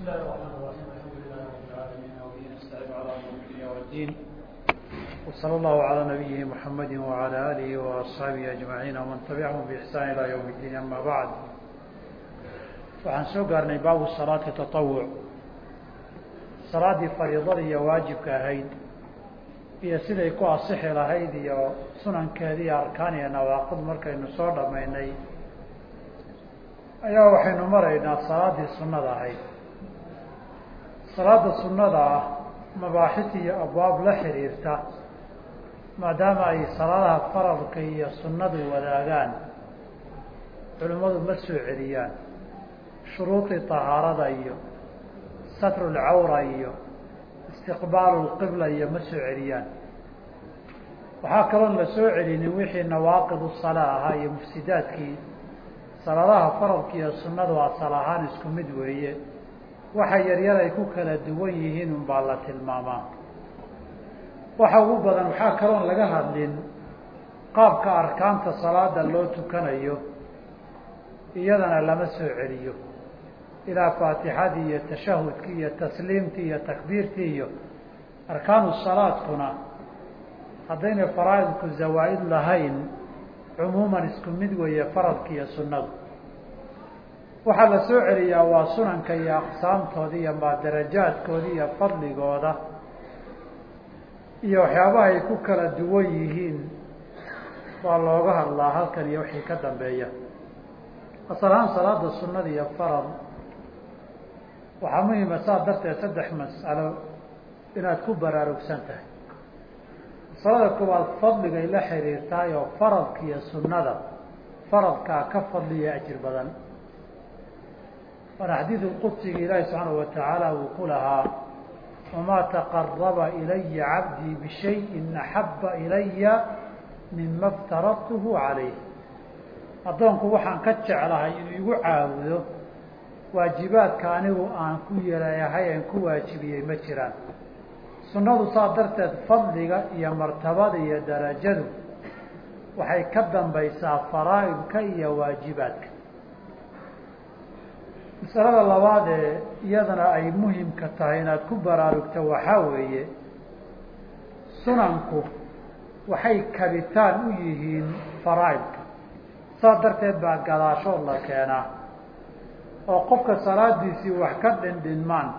الله الرحمن الرحيم الحمد لله رب العالمين وبه نستعين على امور الدنيا والدين وصلى الله على نبيه محمد وعلى اله واصحابه اجمعين ومن تبعهم باحسان الى يوم الدين اما بعد waxaan soo gaarnay baabu salaati tatawuc salaaddii fariidada iyo waajibka ahayd iyo siday ku asixi lahayd iyo sunankeeda iyo arkaan iyo nawaaqid markaynu soo dhammaynay ayaa waxaynu maraynaa salaaddii sunnada ahayd salaada sunnada ah mabaaxis iyo abwaab la xiriirta maadaama ay salaadaha faralka iyo sunnadu wadaagaan culimmadu ma soo celiyaan. Shuruudii tahaarada iyo satru lcawra iyo istiqbaalu lqibla iyo ma soo celiyaan. Waxaa kaloon la soo celinin wixii nawaaqidu salaa ahaa iyo mufsidaadkii. Salaadaha faralka iyo sunnadu asal ahaan isku mid weeye waxa yaryar ay ku kala duwan yihiin un baa la tilmaamaa. Waxa ugu badan waxaa kaloon laga hadlin qaabka arkaanta salaada loo tukanayo iyadana lama soo celiyo. Ilaa faatixadii iyo tashahudkii iyo tasliimtii iyo takbiirtii iyo arkaanu salaadkuna haddayna faraa'idku zawaa-id lahayn cumuuman isku mid weeye faradka iyo sunnadu waxaa la soo celiyaa waa sunanka iyo aqsaamtooda iyo maa darajaadkooda iyo fadligooda iyo waxyaabaha ay ku kala duwan yihiin baa looga hadlaa halkan iyo wixii ka dambeeya. Asal ahaan salaada sunnada iyo farad waxaa muhima saa darteed saddex mas'alo inaad ku baraarugsan tahay. Masalada koowaad fadligay la xiriirtahay oo faradka iyo sunnada. Faradkaa ka fadliya ajir badan waana xadiidu qudsiga ilaahi subxaanahu watacaala uu ku lahaa wamaa taqaraba ilaya cabdii bishayin axaba ilaya mima iftaradtuhu calayh addoonku waxaan ka jeclahay inuu igu caabudo waajibaadka anigu aan ku yeelayahay aan ku waajibiyey ma jiraan. Sunnadu saa darteed fadliga iyo martabada iyo darajadu waxay ka dambaysaa faraa'idka iyo waajibaadka masalada labaad ee iyadana ay muhimka tahay inaad ku baraarugto waxaa weeye sunanku waxay kabitaan u yihiin faraa'idka. Saa darteed baa gadaashood la keenaa. Oo qofka salaadiisii wax ka dhindhinmaan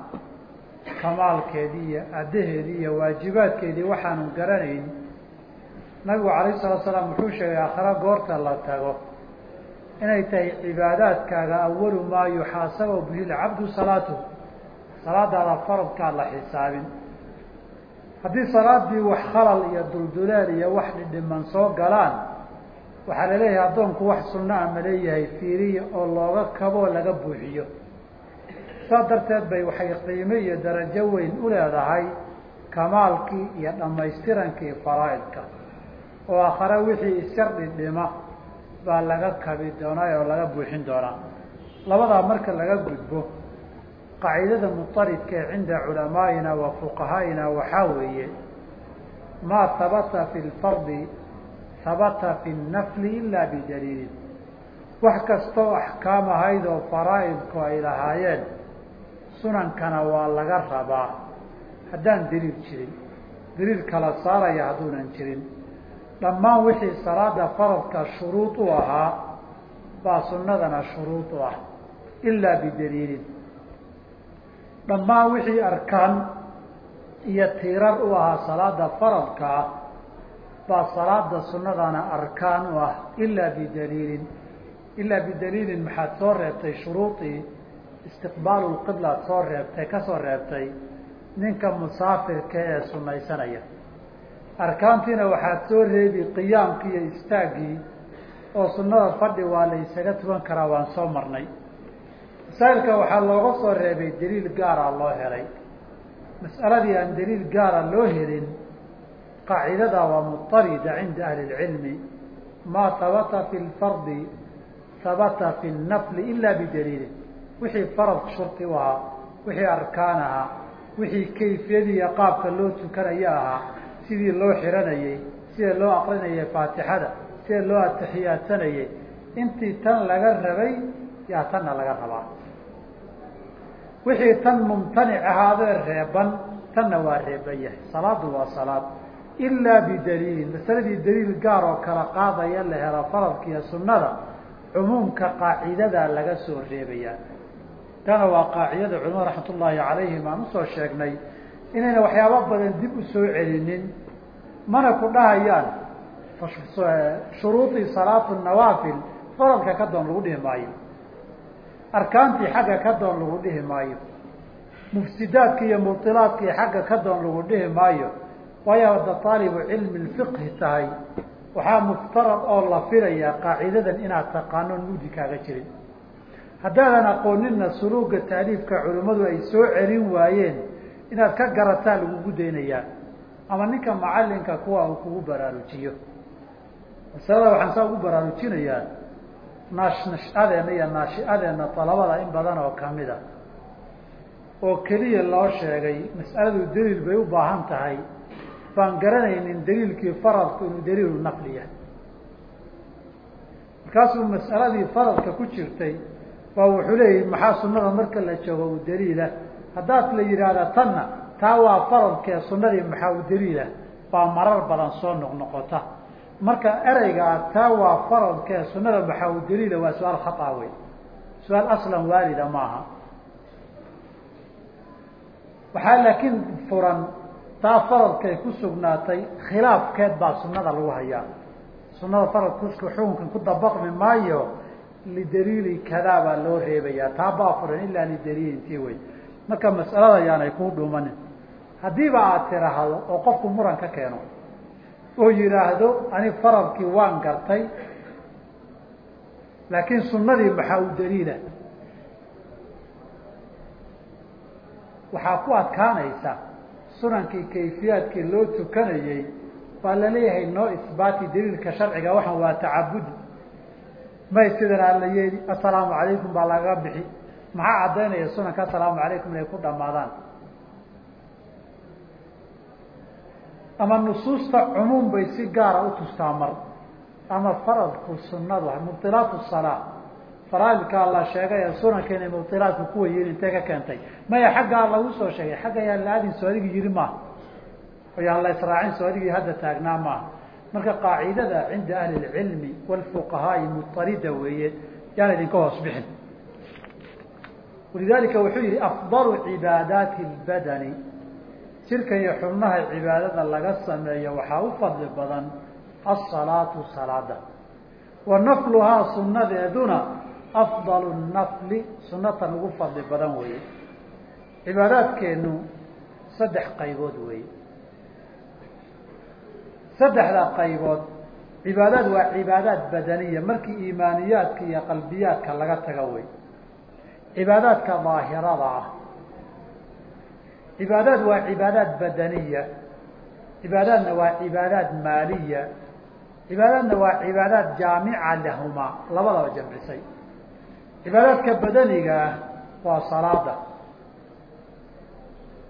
kamaalkeedii iyo addaheedii iyo waajibaadkeedii waxaanu garanayn nabigu calayh salatu salaam wuxuu sheegay aakhira goorta la tago inay tahay cibaadaadkaaga awalu maa yuxaasabu bihi lcabdu salaatu salaadaada faradkaa la xisaabin. Haddii salaadii wax khalal iyo dulduleel iyo wax dhidhiman soo galaan waxaa la leeyahay addoonku wax sunna a leeyahay fiiriya oo looga kaboo laga buuxiyo. Saas darteed bay waxay qiime iyo darajo weyn u leedahay kamaalkii iyo dhammaystirankii faraa'idka oo aakhare wixii isyar dhidhima baa laga kabi doonaa oo laga buuxin doonaa. Labadaa marka laga gudbo qaacidada muطaridka ee cinda culamaa'ina wa fuqahaa'ina waxaa weeye maa habata fi lfardi habata fi nafli ila bidaliilin wax kastoo axkaam ahayd oo faraa'idku ay lahaayeen sunankana waa laga rabaa. Haddaan daliil jirin daliil kala saaraya hadduunan jirin dhammaan wixii salaada faradka shuruud u ahaa baa sunnadana shuruud u ah ilaa bidaliilin. Dhammaan wixii arkaan iyo tiirar u ahaa salaada faradkaa baa salaada sunnadana arkaan u ah ilaa bidaliilin. Ilaa bidaliilin maxaad soo reebtay shuruudii istiqbaalu lqiblaad soo reebtay ka soo reebtay ninka musaafirka ee sunaysanaya arkaantiina waxaad soo reebi qiyaamkii iyo istaaggii oo sunnada fadhi waa la isaga tukan karaa waan soo marnay. masaa'ilka waxaa looga soo reebay daliil gaara loo helay. mas'aladii aan daliil gaara loo helin qaacidada waa mutarida cinda ahli اlcilmi maa habata fi lfardi habata fi nafli ila bidaliilin wixii farad shurti u ahaa wixii arkaan ahaa wixii kayfiyadii iyo qaabka loo tukanayo ahaa sidii loo xiranayey sida loo aqrinayay faatixada sida loo atixiyaadsanayey intii tan laga rabay yaa tanna laga rabaa. Wixii tan mumtanic ahaadee reeban tanna waa reeban yahay. Salaadu waa salaad. Ilaa bidaliilin masaladii daliil gaar oo kala qaadaya la helo faradka iyo sunnada cumuumka qaacidadaa laga soo reebayaa. Tana waa qaacidada culamada raxmat ullaahi calayhim aan u soo sheegnay inayna waxyaaba badan dib u soo celinin mana ku dhahayaan shuruudii salaatu nawaafil faradka ka doon lagu dhihi maayo. Arkaantii xagga ka doon lagu dhihi maayo. Mufsidaadki iyo mubilaadkii xagga ka doon lagu dhihi maayo. Waayo hadda taalibu cilmi lfiqhi tahay. Waxaa muftarad oo la filayaa qaacidadan inaad taqaano mudi kaaga jirin. Haddaadan aqoonina suluuga taaliifka culimmadu ay soo celin waayeen inaad ka garataa lagugu daynayaa ama ninka macalinka kuwa uu kugu baraarujiyo. Masalada waxaan saa ugu baraarujinayaa naash nashadeena iyo naashi-adeena dalabada in badan oo ka mid a. Oo keliya loo sheegay mas'aladu daliil bay u baahan tahay. Baan garanaynin daliilkii faradku inuu daliilu naqliya markaasuu mas'aladii faradka ku jirtay baa wuxuu leeyahy maxaa sunada marka la joogo u daliila? Haddaad la yidhaahda tanna taa waa faradkee sunadii maxaa u daliila? Baa marar badan soo noqnoqota marka ereygaa taa waa faradkee sunada maxaa u daliila? Waa su'aal khata wey su'aal aslan waalida maaha waxaa laakiin furan taa faradkay ku sugnaatay khilaafkeed baa sunada lagu hayaa. Sunada faradku xukunkan ku dabaqmi maayo lidaliili kadaa baa loo reebayaa. Taa baa furan ilaa lidaliilintii wey marka mas'alada kuu dhuumanin haddiiba aad tiraahdo oo qofku muran ka keeno oo yidhaahdo ani faradkii waan gartay laakiin sunadii maxaa u daliila? Waxaa ku adkaanaysa sunankii kayfiyaadkii loo tukanayey baa la leeyahay noo isbaati daliilka sharciga waxaan waa tacabudi may sidanaa la yeeli assalaamu calaykum baa lagaga bixi. Maxaa caddaynaya sunanka assalaamu calaykum inay ku dhamaadaan ama nusuusta cumuum bay si gaara u tustaa mar ama faradku sunadu mubdilaat salaa faraaidkaa la sheegay ee sunanka inay mubdilaadku kuwa yihin intee ka keentay maya xaggaa lagu soo sheegay xagga yaan la aadin soo adigi yiri maaha oo yaan la israacin soo adigii hadda taagnaa maaha marka qaacidada cinda ahli اlcilmi wاlfuqahaai mutarida weeye yaan idinka hoos bixin walidalika wuxuu yihi afdalu cibaadaati اlbadani jirka iyo xubnaha cibaadada laga sameeyo waxaa u fadli badan asalaatu salaada. Wa nafluhaa sunadeeduna afdalu nafli sunatan ugu fadli badan weeye. Cibaadaadkeenu saddex qaybood weeye. Saddexda qaybood cibaadaad waa cibaadaad badaniya markii iimaaniyaadka iyo qalbiyaadka laga taga wey cibaadaadka daahirada ah cibaadaad waa cibaadaad badaniya. Cibaadaadna waa cibaadaad maaliya. Cibaadaadna waa cibaadaad jaamica lahuma labadaba jamcisay cibaadaadka badaniga ah waa salaada.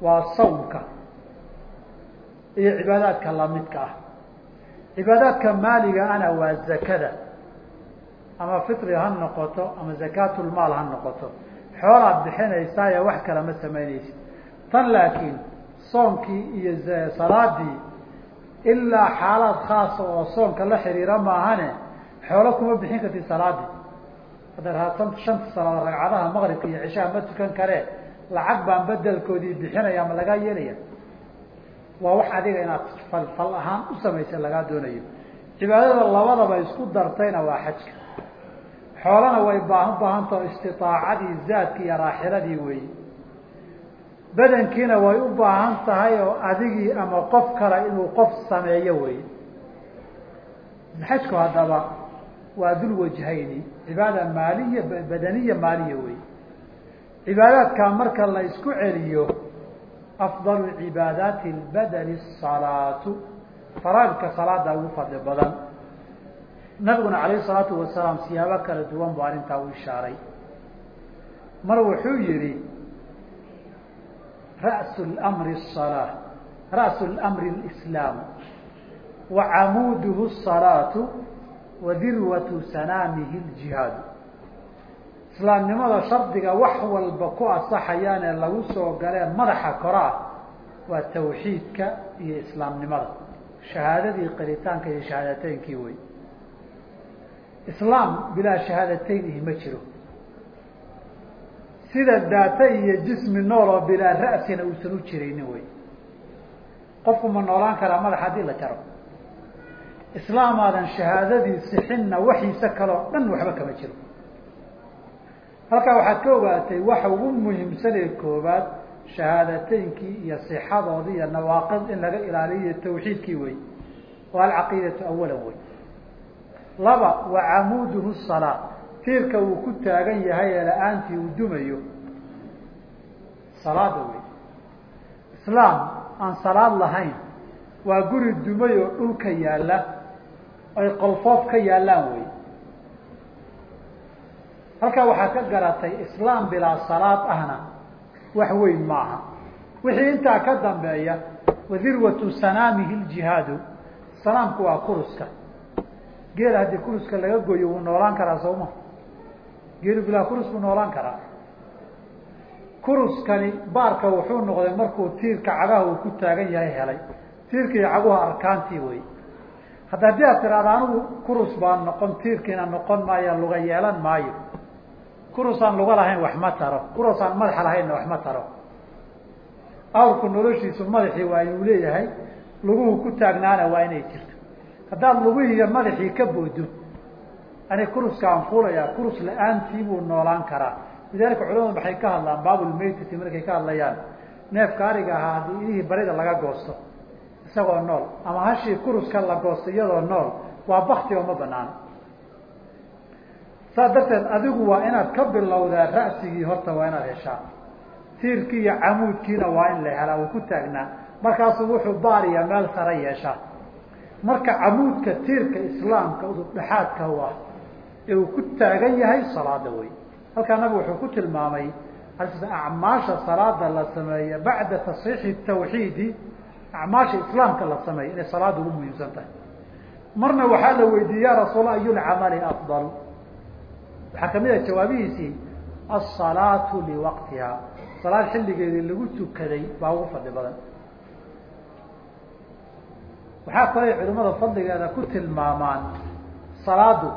Waa sawmka. Iyo cibaadaadka lamidka ah. Cibaadaadka maaliga ana waa zakada. Ama fitri ha noqoto ama zakaatulmaal ha noqoto. Xoolaad bixinaysaa ee wax kale ma samaynaysid tan laakiin soonkii iyo salaadii ilaa xaalaad khaasa oo soonka la xiriira maahane xoolo kuma bixin kartid salaadii. Hadda shanta salaadood ragcadaha maqribka iyo cishaha ma tukan karee lacag baan bedelkoodii bixinaya ma lagaa yeelaya waa wax adiga inaad fal fal ahaan u samaysa lagaa doonayo. Cibaadada labadaba isku dartayna waa xajka. Xoolana way baa ubaahantaho istiaacadii zaadki iyo raaxiladii weeye badankiina way u baahan tahay oo adigii ama qof kale inuu qof sameeyo wey xajku haddaba waa dul wajhayni cibaada maaliya badaniya maaliya wey cibaadaadkaa marka la isku celiyo afdalu cibaadaati lbadani salaatu. Faraaidka salaada ugu fadli badan. Nabiguna calayhi salaatu wasalaam siyaabo kala duwan bu arrintaa u ishaaray. Mar wuxuu yihi rasu mri الصalaa ra'su lmri اlislaam wa camuuduhu الsalaatu wa dirwatu sanaamihi اljihaadu islaamnimada shardiga wax walba ku asaxayaan ee lagu soo galee madaxa koraa waa tawxiidka iyo islaamnimada shahaadadii qiritaanka iyo shahaadateynkii wey islaam bilaa shahaadateynihi ma jiro sida daata iyo jismi nool oo bilaa ra'sina uusan u jiraynin wey. Qofku ma noolaan karaa madaxa haddii la jaro. Islaamaadan shahaadadii sixinna waxiisa kaleo dhan waxba kama jiro. Halkaa waxaad ka ogaatay waxa ugu muhiimsanee koobaad shahaadateynkii iyo sixadoodii iyo nawaaqid in laga ilaaliyo tawxiidkii wey. Waa alcaqiidatu awalan wey. Laba wa camuuduhu salaa tiirka uu ku taagan yahay ee la'aantii uu dumayo salaada wey islaam aan salaad lahayn waa guri dumay oo dhulka yaalla ay qolfoof ka yaallaan wey halkaa waxaad ka garatay islaam bilaa salaad ahna wax weyn maaha. Wixii intaa ka dambeeya wadirwatu sanaamihi ljihaadu. Salaamku waa kuruska. Geela haddii kuruska laga goyo wuu noolaan karaa sooma geelu bilaa kurus buu noolaan karaa. Kuruskani baarka wuxuu noqday markuu tiirka cagaha uu ku taagan yahay helay. Tiirka iyo caguha arkaantii wey hadda haddii aad tiraada anigu kurus baan noqon tiirkiina noqon maayo luga yeelan maayo. Kurusaan luga lahayn wax ma taro. Kurusaan madaxa lahaynna wax ma taro. Awrku noloshiisu madaxii waa inuu leeyahay luguhu ku taagnaana waa inay jirto. Haddaad lugihii iyo madaxii ka boodo ani kuruskaan fuulayaa kurus la'aantii buu noolaan karaa. Lidalika culamadu maxay ka hadlaan baabulmaytiti markay ka hadlayaan. Neefka ariga ahaa haddii idihii barida laga goosto isagoo nool ama hashii kuruska la goosto iyadoo nool waa bakti oo ma banaan saas darteed adigu waa inaad ka bilowdaa ra'sigii horta waa inaad heshaa. Tiirkii iyo camuudkiina waa in la helaa uu ku taagnaa. Markaasuu wuxuu baariya meel sare yeeshaa. Marka camuudka tiirka islaamka udubdhexaadka u ah ee uu ku taagan yahay salaada wey halkaa nabigu wuxuu ku tilmaamay acmaasha salaada la sameeya bacda tasxiixi tawxiidi acmaasha islaamka la sameeya inay salaada ugu muhiimsan tahay. Marna waxaa la weydiiyey ya rasuul ayulcamali afdal? Waxaa ka mid ah jawaabihiisii asalaatu liwaqtiha. Salaad xilligeedii lagu tukaday baa ugu fadli badan. Waxaa kaloo culimada fadligeeda ku tilmaamaan salaadu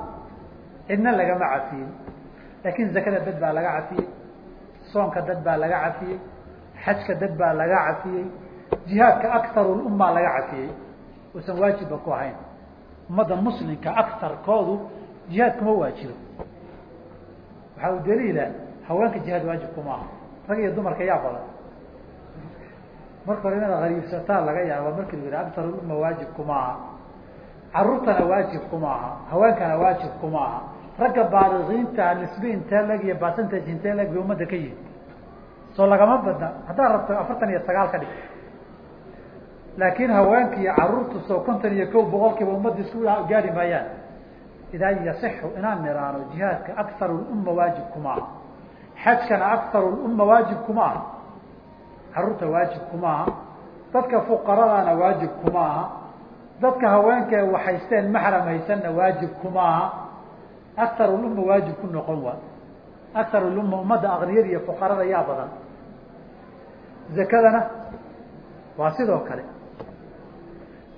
cidna lagama cafiyin. Laakin zakada dad baa laga cafiyey soonka dad baa laga cafiyey xajka dad baa laga cafiyey jihaadka akarulummaa laga cafiyey. Uusan waajibba ku ahayn. Ummadda muslimka akarkoodu jihaad kuma waajibo waxaa u daliila haweenka jihaad waajib kuma aha. Rag iyo dumarka yaa badan. Marka hore inaad hariibsataan laga yaaba marki la yidhaha akarulumma waajib kuma aha. Caruurtana waajib kuma aha. Haweenkana waajib kuma aha ragga baaliqiinta nisbe intee leg iyo percentage intee leg bay ummadda ka yihiin soo lagama badna. Haddaad rabto afartan iyo sagaal ka dhig. Laakiin haweenka iyo caruurtu soo konton iyo kow boqolkiiba ummadda isku gaari maayaan. Idaa yasixu inaan niraano jihaadka akaru lumma waajib kuma aha. Xajkana akaru lumma waajib kuma aha. Caruurta waajib kuma aha. Dadka fuqaradaana waajib kuma aha. Dadka haweenka waxhaysteen maxram haysanna waajib kuma aha akarulumma waajib ku noqon waa. Akarulumma ummadda akniyada iyo fuqarada yaa badan. Zakadana waa sidoo kale.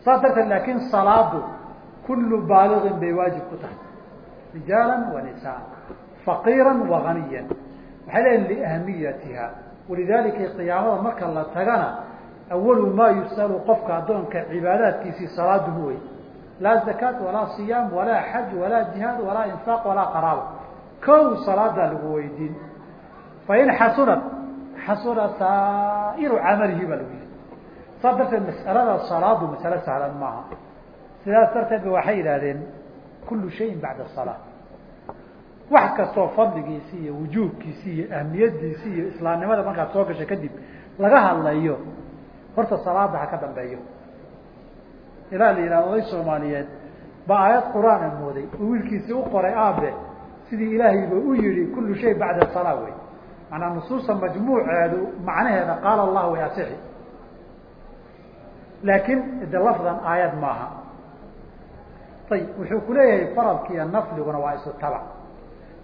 Saas darteed laakin salaadu kullu baaliqin bay waajib ku tahay. Rijaala wa nisaa faqiira wa ganiya waxay leeyihiin liahmiyatiha walidalika qiyaamada marka la tagana awalu maa yusalu qofka addoonka cibaadaadkiisii salaadu wey laa zakaat walaa siyaam walaa xaj walaa jihaad walaa infaaq walaa qaraaba kow salaadaa lagu weydiin fain xasunat xasuna saa'iru camalihi baa lagu yihi saas darteed mas'alada salaadu masale sahlan maaha sidaas darteed ba waxay yidhahdeen kullu shayin bacda salaa wax kastoo fadligiisi iyo wujuubkiisi iyo ahmiyadiisi iyo islaamnimada markaad soo gashay kadib laga hadlayo horta salaada ha ka dambeeyo ilaa la yidhahdo oday soomaaliyeed baa aayad qur'aana mooday. Oo wiilkiisii u qoray aabe sidii ilaahayba u yihi kullu shay bacda salaa wey. Maanaa nusuusta majmuuceedu macnaheeda qaala allah way asixi laakiin de lafdan aayad maaha. Ayib wuxuu ku leeyahay faradki iyo nafliguna waa isu tabac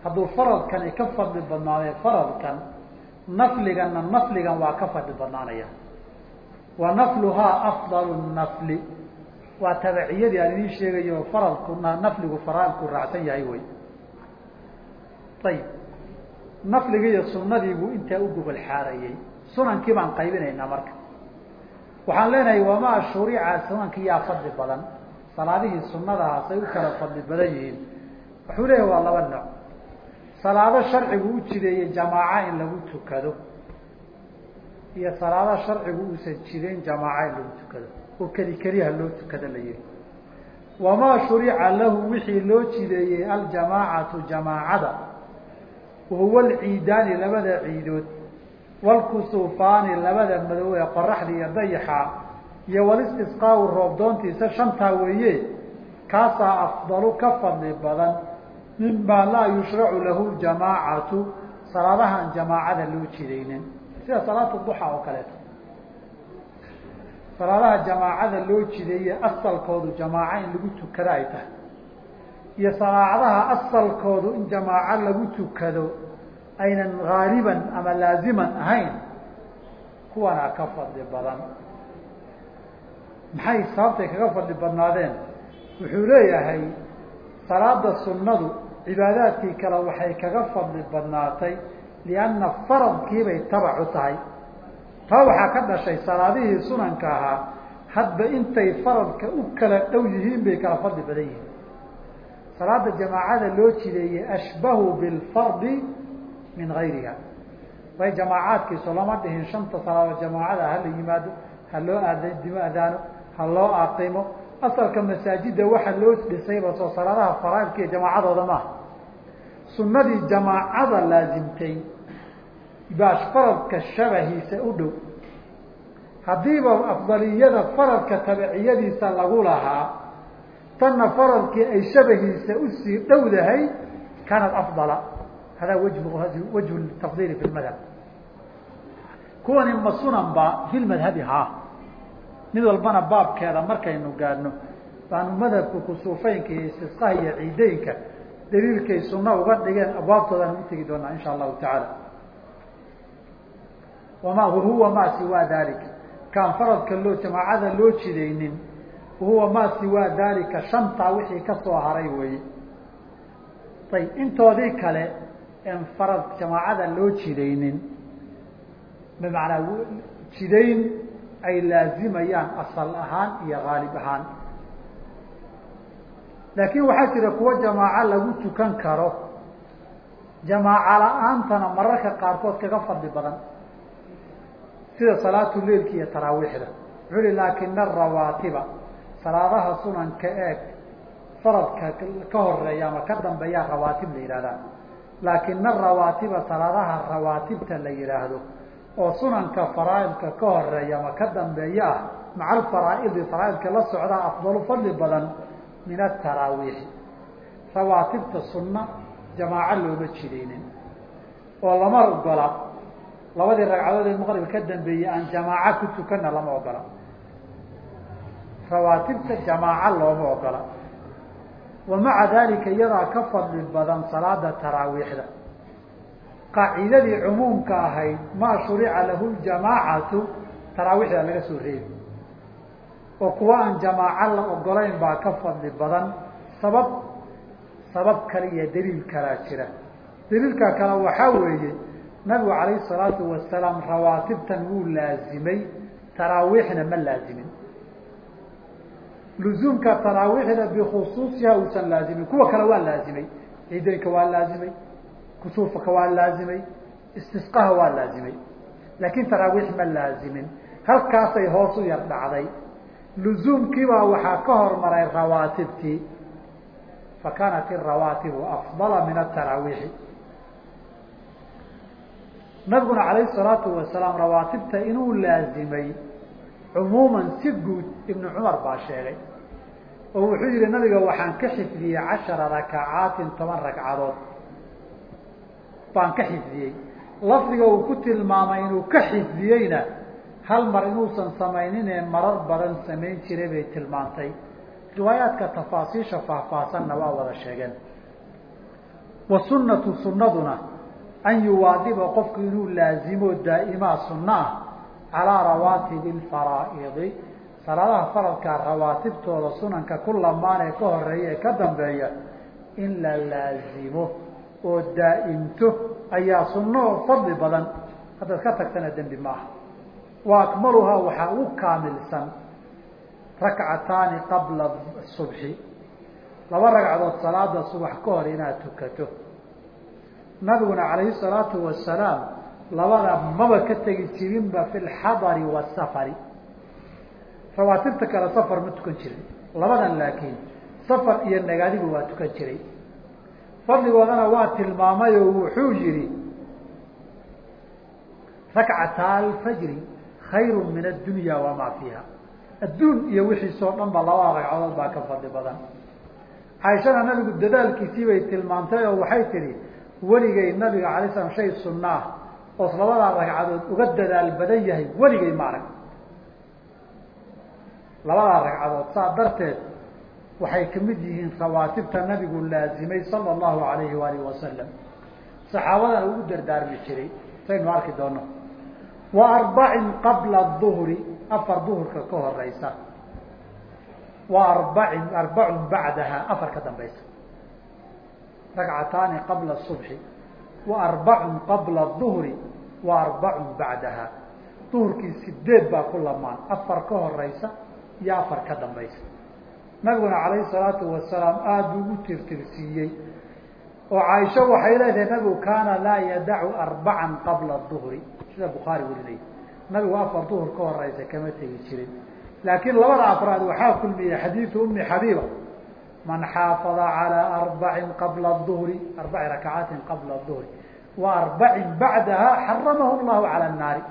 hadduu faradkani ka fadli badnaadee faradkan nafligana nafligan waa ka fadli badnaanaya. Wa nafluhaa afdalu nafli waa tabaciyadii aan idiin sheegayo faradku nafligu faraalku raacsan yahay wey ayib nafligii iyo sunadii buu intaa u gogol xaarayey sunankii baan qaybinaynaa marka. Waxaan leenahay wamaa shurica sunankii yaa fadli badan. Salaadihii sunadahaasay u kala fadli badan yihiin. Wuxuu leeyahay waa laba nooc. Salaado sharcigu u jideeyey jamaaca in lagu tukado iyo salaado sharcigu uusan jidayn jamaaca in lagu tukado oo keli keliyaha loo tukado la yihi wamaa shurica lahu wixii loo jideeyey aljamaacatu jamaacada wahuwa alciidaani labada ciidood walkusuufaani labada madow ee qoraxda iyo dayaxa iyo walistisqaau roobdoontiisa shantaa weeye kaasaa afdalu ka fadli badan mimaa laa yushracu lahu jamaacatu salaadahaan jamaacada loo jidaynin. Sida salaatu duxa oo kaleeto salaadaha jamaacada loo jideeye asalkoodu jamaaco in lagu tukado ay tahay. Iyo salaadaha asalkoodu in jamaaco lagu tukado aynan haaliban ama laaziman ahayn kuwanaa ka fadli badan. Maxay sababtay kaga fadli badnaadeen? Wuxuu leeyahay salaada sunnadu cibaadaadkii kale waxay kaga fadli badnaatay lianna faradkiibay tabac u tahay taa waxaa ka dhashay salaadihii sunanka ahaa hadba intay faradka u kala dhow yihiin bay kala fadli badan yihiin. Salaada jamaacada loo jideeyey ashbahu bilfardi min gayriha way jamaacaadkiiso lama dhihin shanta salaado jamaacada hala yimaado ha loo aadimo adaano ha loo aqimo asalka masaajida waxa loo dhisayba soo salaadaha faraaidka iyo jamaacadooda maaha. Sunadii jamaacada laazimtay baa faradka shabahiisa u dhow. Haddiiba afdaliyada faradka tabiciyadiisa lagu lahaa tanna faradkii ay shabahiisa u sii dhowdahay kaanat afdala. Hada wajhu wajhu tafdili fi lmadhab kuwani ma sunan ba fi lmadhabi haa mid walbana baabkeeda markaynu gaadhno baanu madhabka kusuufeynka iyo istisqaha iyo ciideynka daliilkay sunna uga dhigeen abwaabtoodaanu utegi doonaa insha allahu tacaala wama wahuwa ma siwaa dalika kaan faradka loo jamaacada loo jidaynin wahuwa ma siwaa dalika shantaa wixii ka soo haray weeye ayb intoodii kale en farad jamaacada loo jidaynin bimacnaa jidayn ay laazimayaan asal ahaan iyo haalib ahaan laakiin waxaa jira kuwo jamaaco lagu tukan karo jamaaco la'aantana mararka qaarkood kaga fadli badan sida salaatu leilka iyo taraawiixda wuxuu hi laakina arawaatiba salaadaha sunanka eeg faradka ka horreeya ama ka dambeeya rawaatib la yihahdaa laakina arawaatiba salaadaha rawaatibta la yihaahdo oo sunanka faraaidka ka horreeya ama ka dambeeya ah maca alfaraaidi faraaidka la socdaa afdalu fadli badan min ataraawiixi rawaatibta sunna jamaaco looma jidaynin oo lama ogola labadii ragcadood ee maqrib ka dambeeyey aan jamaaco ku tukana lama ogola. Rawaatibta jamaaco looma ogola. Wa maca dalika iyadaa ka fadli badan salaada taraawiixda. Qaacidadii cumuumka ahayd maa shurica lahu ljamaacatu taraawiixda laga soo reebi oo kuwa aan jamaaco la ogolayn baa ka fadli badan sabab sabab kale iyo daliil kalaa jira. Daliilka kale waxaa weeye nabigu calayhi salaatu wasalaam rawaatibtan wuu laazimay taraawiixna ma laazimin. Luzuumka taraawiixda bikhusuusiha uusan laazimin kuwa kale waa laazimay. Ciideynka waa laazimay kusuufka waa laazimay istisqaha waa laazimay. Laakiin taraawiix ma laazimin. Halkaasay hoos u yar dhacday. Luzuumkiibaa waxaa ka hormaray rawaatibtii. Fa kaanat irawaatibu afdala min ataraawiixi nabiguna calayhi salaatu wasalaam rawaatibta inuu laazimay cumuuman si guud ibnu cumar baa sheegay. Oo wuxuu yihi nabiga waxaan ka xifdiyey cashara rakacaatin toban ragcadood. Baan ka xifdiyey. Lafdiga uu ku tilmaamay inuu ka xifdiyeyna hal mar inuusan samayninee marar badan samayn jiray bay tilmaantay. Riwaayaadka tafaasiisha faahfaahsanna waa wada sheegeen. Wasunatu sunaduna an yuwaadiba qofku inuu laazimo daa'imaa sunna ah calaa rawaatibi alfaraa'idi salaadaha faradkaa rawaatibtooda sunanka ku lamaan ee ka horreeya ee ka dambeeya in la laazimo oo daa'imto ayaa sunno oo fadli badan haddaad ka tagtana dembi ma aha wa akmaluhaa waxaa ugu kaamilsan rakcataani qabla subxi laba ragcadood salaada subax ka hor inaad tukato nabiguna calayhi salaatu wasalaam labada maba ka tegi jirinba fi lxadari wasafari rawaatibta kale safar ma tukan jirin labadan laakiin safar iyo nagaadigu waa tukan jiray. Fadligoodana waa tilmaamay oo wuxuu yihi rakcata alfajri khayru min addunya wamaa fiiha adduun iyo wixiisoo dhan ba labada ragcadood baa ka fadli badan. Caaishana nabigu dadaalkiisii bay tilmaantay oo waxay tihi weligay nabiga alay slam shay sunna ah oos labadaa ragcadood uga dadaal badan yahay weligay ma arag labadaa ragcadood saa darteed waxay ka mid yihiin rawaatibta nabigu laazimay sala allahu alayhi waalihi wasalam saxaabadana ugu dardaarmi jiray saynu arki doono. Wa arbacin qabla duhri afar duhurka ka horeysa wa arbacin arbacun bacdaha afar ka dambaysa ragcataani qabla subxi wa arbacun qabla duhri wa arbacun bacdaha duhurkii sideed baa ku lamaan afar ka horeysa iyo afar ka dambaysa nabiguna calayhi salaatu wasalaam aada buu ugu tirtirsiiyey oo caaisho waxay leedahay nabigu kaana laa yadacu arbacan qabla duhri sida bukhaari welinay nabigu afar duhur ka horeysa kama tegi jirin laakiin labada afraad waxaa kulmiyey xadiidu umi xabiiba man xaafada calaa arbacin qabla duhri arbaci rakacaatin qabla duhri wa arbacin bacdaha xaramahu llahu cala annaari.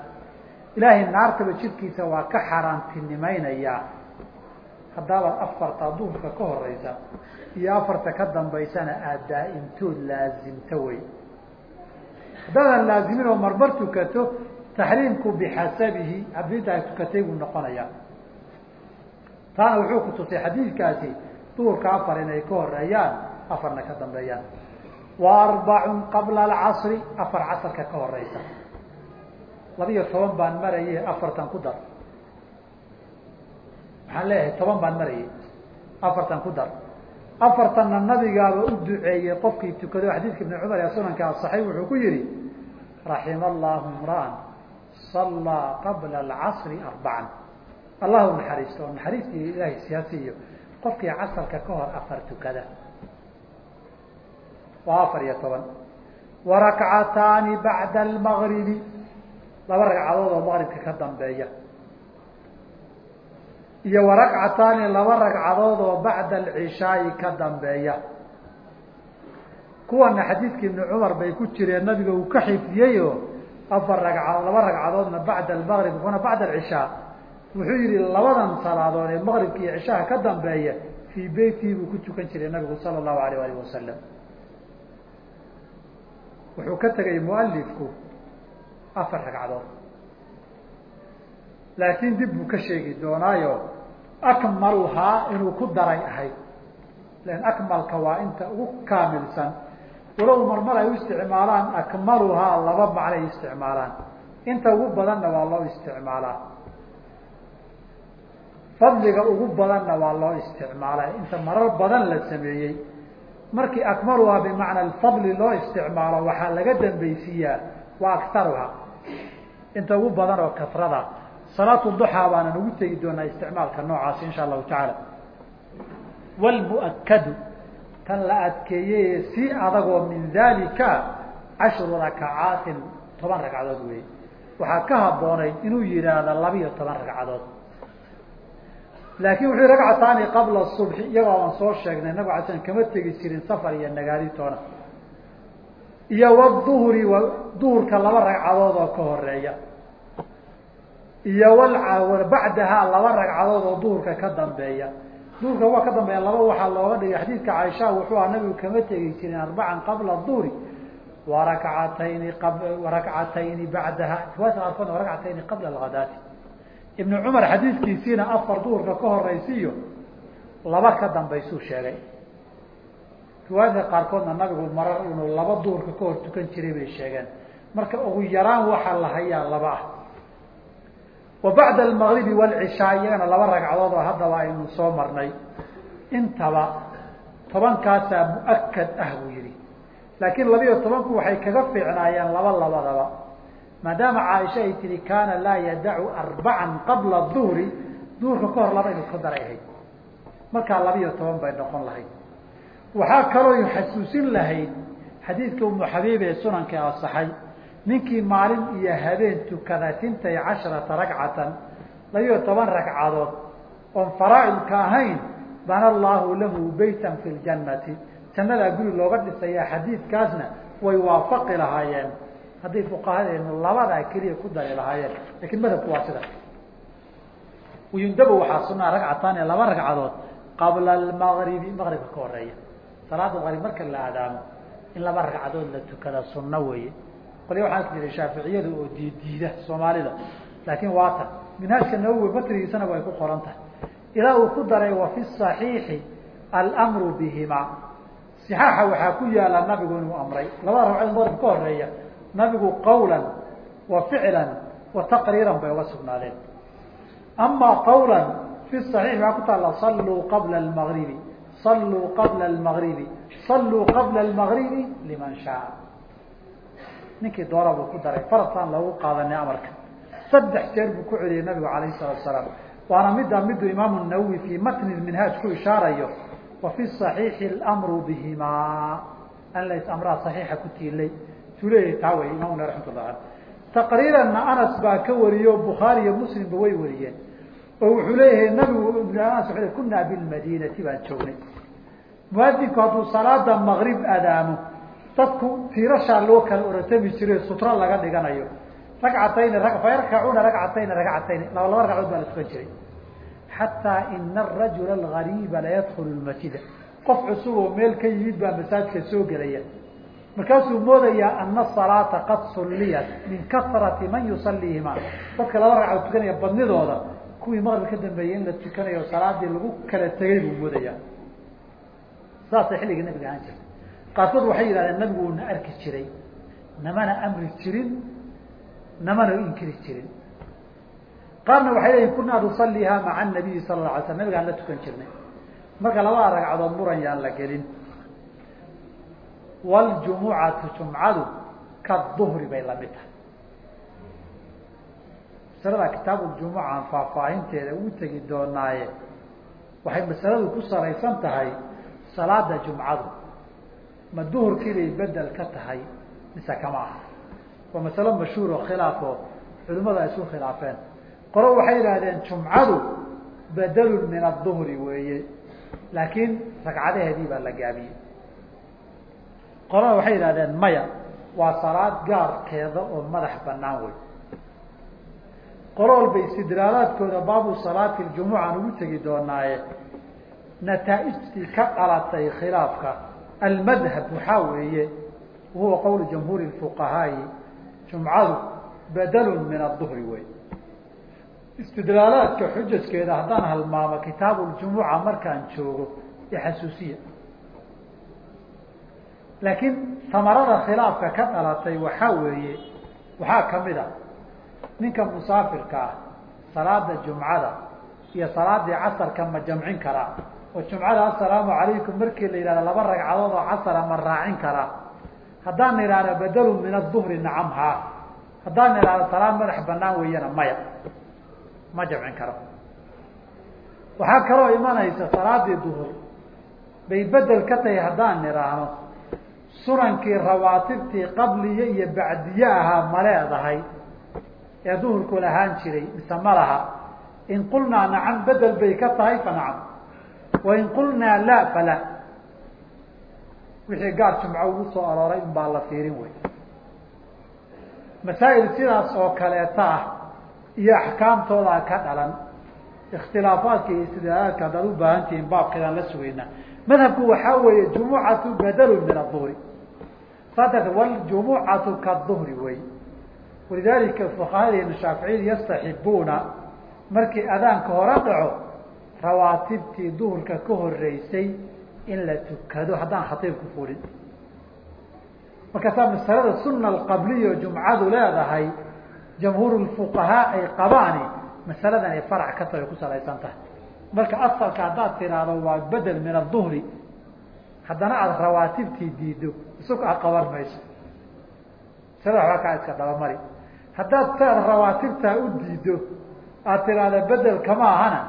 Ilaahay naartaba jidkiisa waa ka xaaraantinimaynayaa haddaabaad afarta duhurka ka horeysa iyo afarta ka dambaysana aada daa'imtood laazimto wey. Haddaadan laazimin oo marmar tukato taxriimku bixasabihi hadinta ay tukatay buu noqonayaa. Taana wuxuu ku tusay xadiidkaasi duhurka afar inay ka horeeyaan afarna ka dambeeyaan. Wa arbacun qabla alcasri afar casarka ka horeysa labiyo toban baan maraye afartan ku dar. Waxaan leeyahay toban baan marayay afartan ku dar. Afartanna nabigaaba u duceeyey qofkii tukado xadiidka ibn cumar ee sunanka asaxay wuxuu ku yihi raxima allahu imra'an sallaa qabla alcasri arbacan allah u naxariisto oo naxariistii ilaahay siyaasiiyo qofkii casarka ka hor afar tukada. Waa afar iyo toban. Wa rakcataani bacda almagribi laba ragcadood oo maqribka ka dambeeya. Iyo wa rakcataani laba ragcadood oo bacda alcishaai ka dambeeya. Kuwana xadiidka ibni cumar bay ku jireen nabiga uu ka xifdiyey oo afar ragcadood laba ragcadoodna bacda almaqrib kuna bacda alcishaa wuxuu yihi labadan salaadood ee maqribka iyo cishaha ka dambeeya fii beytii buu ku tukan jiray nabigu sala allahu alayh alih wasalam wuxuu ka tegay mualifku afar ragcadood. Laakiin dib buu ka sheegi doonaayo akmaluhaa inuu ku daray ahayd lan akmalka waa inta ugu kaamilsan. Walow marmar ay u isticmaalaan akmaluhaa laba macnay isticmaalaan. Inta ugu badanna waa loo isticmaalaa fadliga ugu badanna waa loo isticmaalaa inta marar badan la sameeyey. Markii akmaluhaa bimacna alfadli loo isticmaalo waxaa laga dambaysiiyaa. Waa aktaruha. Inta ugu badan oo kasrada. Salaatu duxaa baanan ugu tegi doonaa isticmaalka noocaasi insha allahu tacaala wlmuakadu tan la adkeeyey si adagoo min dalika cashru rakacaatin toban ragcadood wey waxaa ka habboonayd inuu yidhaahdo labiyo toban ragcadood laakin wuxuu ragcataani qabla subxi iyagoo aan soo sheegnay nabig ala slam kama tegi jirin safar iyo nagaaditoona iyo wduhri duhurka laba ragcadood oo ka horreeya iyo bacdaha laba ragcadood oo duhurka ka dambeeya. Duhurka waa ka dambeeya laba waxaa looga dhigay. Xadiidka caaisha wuxuu aha nabigu kama tegi jirin arbacan qabla duhri. Wa rakcatayni rakcatayni bacdaha. Riwaayadka qaarkood rakcatayni qabla alghadaati ibnu cumar xadiidkiisiina afar duhurka ka horeysiiyo laba ka dambaysuu sheegay. Riwaayadka qaarkoodna nabigu marar inuu laba duhurka ka hor tukan jiray bay sheegeen. Marka ugu yaraan waxaa la hayaa laba ah. Wa bacda almagribi waalcishaa iyagana laba ragcadood oo haddaba aynu soo marnay. Intaba tobankaasaa mu'akad ah buu yihi laakiin labiyo tobanku waxay kaga fiicnaayeen laba labadaba maadaama caaisha ay tihi kaana laa yadacu arbacan qabla duhri. Duhurka ka hor laba inuu ka daray ahayd. Markaa labiyo toban bay noqon lahayd. Waxaa kaloo xasuusin lahayd xadiidka umu xabiib ee sunanka asaxay ninkii maalin iyo habeen tukada tintay casharata ragcatan labiyo toban ragcadood oon faraa'ilka ahayn bana allaahu lahu beytan fi ljannati jannadaa guri looga dhisaya xadiidkaasna way waafaqi lahaayeen hadday fuqahadeenu labadaa keliya ku dari lahaayeen lakiin madhabku waa sida. Yundabo waxaa sunaa ragcataani laba ragcadood qabla almagribi maqribka ka horreeya salaada maqrib marka la aadaamo in laba ragcadood la tukada sunno weeye. Qolya waxaa arki jiray shaaficiyada oo diiddiida soomaalida laakiin waa tan minhaajka nawowi matrigiisana way ku qoran tahay. Ilaa uu ku daray wa fi صaxiixi almru bihima. صixaaxa waxaa ku yaalla nabigu inuu amray. Labada ragcadood maqrib ka horreeya nabigu qawla wa ficla wa taqriiran bay uga sugnaadeen ama qawla fi صaxiix waxaa ku taala saluu qabla اlmagribi saluu qabla اlmagribi saluu qabla اlmagribi liman shaaa ninkii doora buu ku daray farasaan loogu qaadanay amarka saddex jeer buu ku celiyey nabigu alayh الsalatu asalaam waana middaa miduu imaamu nawowi fii matni minhaaj ku ishaarayo wa fi صaxiixi اlmru bihimaa an la amraa صaxiixa ku tiilay tuu leeyahay taa wey imamuna raxmatullah ale taqriiranna anas baa ka wariyo bukhaari iyo muslimba way wariyeen. Oo wuxuu leeyahay nabigu ibn anas wuxuu kunaa bilmadinati baan joognay. Muadinku hadduu salaada maqrib adaamo dadku tiirashaa loo kala oratami jiray sutro laga dhiganayo. Ragcatayni fayarkacuuna ragcatayni ragcatayni. Laba laba ragcadood baa la tukan jiray. Xataa ina arajula algariiba layadkulu lmasjida qof cusub oo meel ka yimid baa masaajidka soo gelaya markaasuu moodayaa ana salaata qad sulliyat min kasrati man yusaliihimaa dadka laba ragcadood tukanaya badnidooda kuwii maqrib ka dambeeyey in la tukanayo salaadii lagu kala tegay buu moodayaa. Saasay xilliga nabiga ahaan jirta qaarkood waxay yidhahdeen nabigu uuna arki jiray. Namana amri jirin namana inkiri jirin. Qaarna waxay leeyihiin kunaa nusaliiha maca anabiyi sala la alay slam nabigaan la tukan jirnay. Marka labada ragcadood muran la gelin waljumucatu jumcadu kaduhri bay la mid tahay. Masalada kitaabuljumuca faahfaahinteeda ugu tegi doonaaye waxay masaladu ku salaysan tahay salaada jumcadu. Ma duhurkii bay bedel ka tahay mise kama aha? Waa masalo mashhuur oo khilaafoo culimmadu ay isku khilaafeen. Qolo waxay yidhaahdeen jumcadu bedelun min aduhri weeye. Laakiin ragcadaheedii baa la gaabiyey qolana waxay yidhahdeen maya waa salaad gaarkeeda oo madax banaan wey qolo walba istidraalaadkooda baabu salaati ljumuca ugu tegi doonaaye. Nataaijtii ka dhalatay khilaafka almadhab waxaa weeye wahuwa qowlu jamhuuri fuqahaai jumcadu bedelun min aduhri wey istidlaalaadka xujaskeeda haddaan halmaamo kitaabu ljumuca markaan joogo ixasuusiya laakiin samarada khilaafka ka dhalatay waxaa weeye waxaa ka mid a ninka musaafirka ah salaada jumcada iyo salaadii casarka ma jamcin karaa. Oo jumcada assalaamu calaykum markii la yihahdo laba ragcadood oo casara ma raacin karaa. Haddaan idhaahdo bedelun min aduhri nacam haa haddaan idhaahdo salaad madax banaan weeyana maya. Ma jamcin karo. Waxaa kaloo imanaysa salaadii duhur. Bay bedel ka tahay haddaan idhaahno sunankii rawaatibtii qabliye iyo bacdiye ahaa ma leedahay ee duhurku lahaan jiray mise ma laha. In qulnaa nacam bedel bay ka tahay fa nacam. Wain qulnaa laa fala wixii gaar jumco ugu soo arooray in baa la fiirin wey masaa'il sidaas oo kaleeta ah iyo axkaamtoodaa ka dhalan ikhtilaafaadka iyo istidlaalaadka haddaad u baahan tihiin la sugaynaa. Madhabku waxaa weeye jumucatu badalun min aduhri saa darteed waljumucatu kaduhri wey. Walidaalika fuqahadeenu shaaficiyadu yastaxibuuna. Markii adaanka hore dhaco rawaatibtii duhurka ka horeysay in la tukado haddaan khatiibku fulin markaasaa masalada suna alqabliyo jumcadu leedahay jamhuur fuqahaa ay qabaani masaladan ay farac ka tahay ku salaysan tahay. Marka asalka haddaad tiraahdo waa bedel min aduhri haddana aada rawaatibtii diido isuka a qaban mayso. Sida waxba kaa iska dabamari haddaad saad rawaatibtaa u diido aad tiraahda bedel kama ahana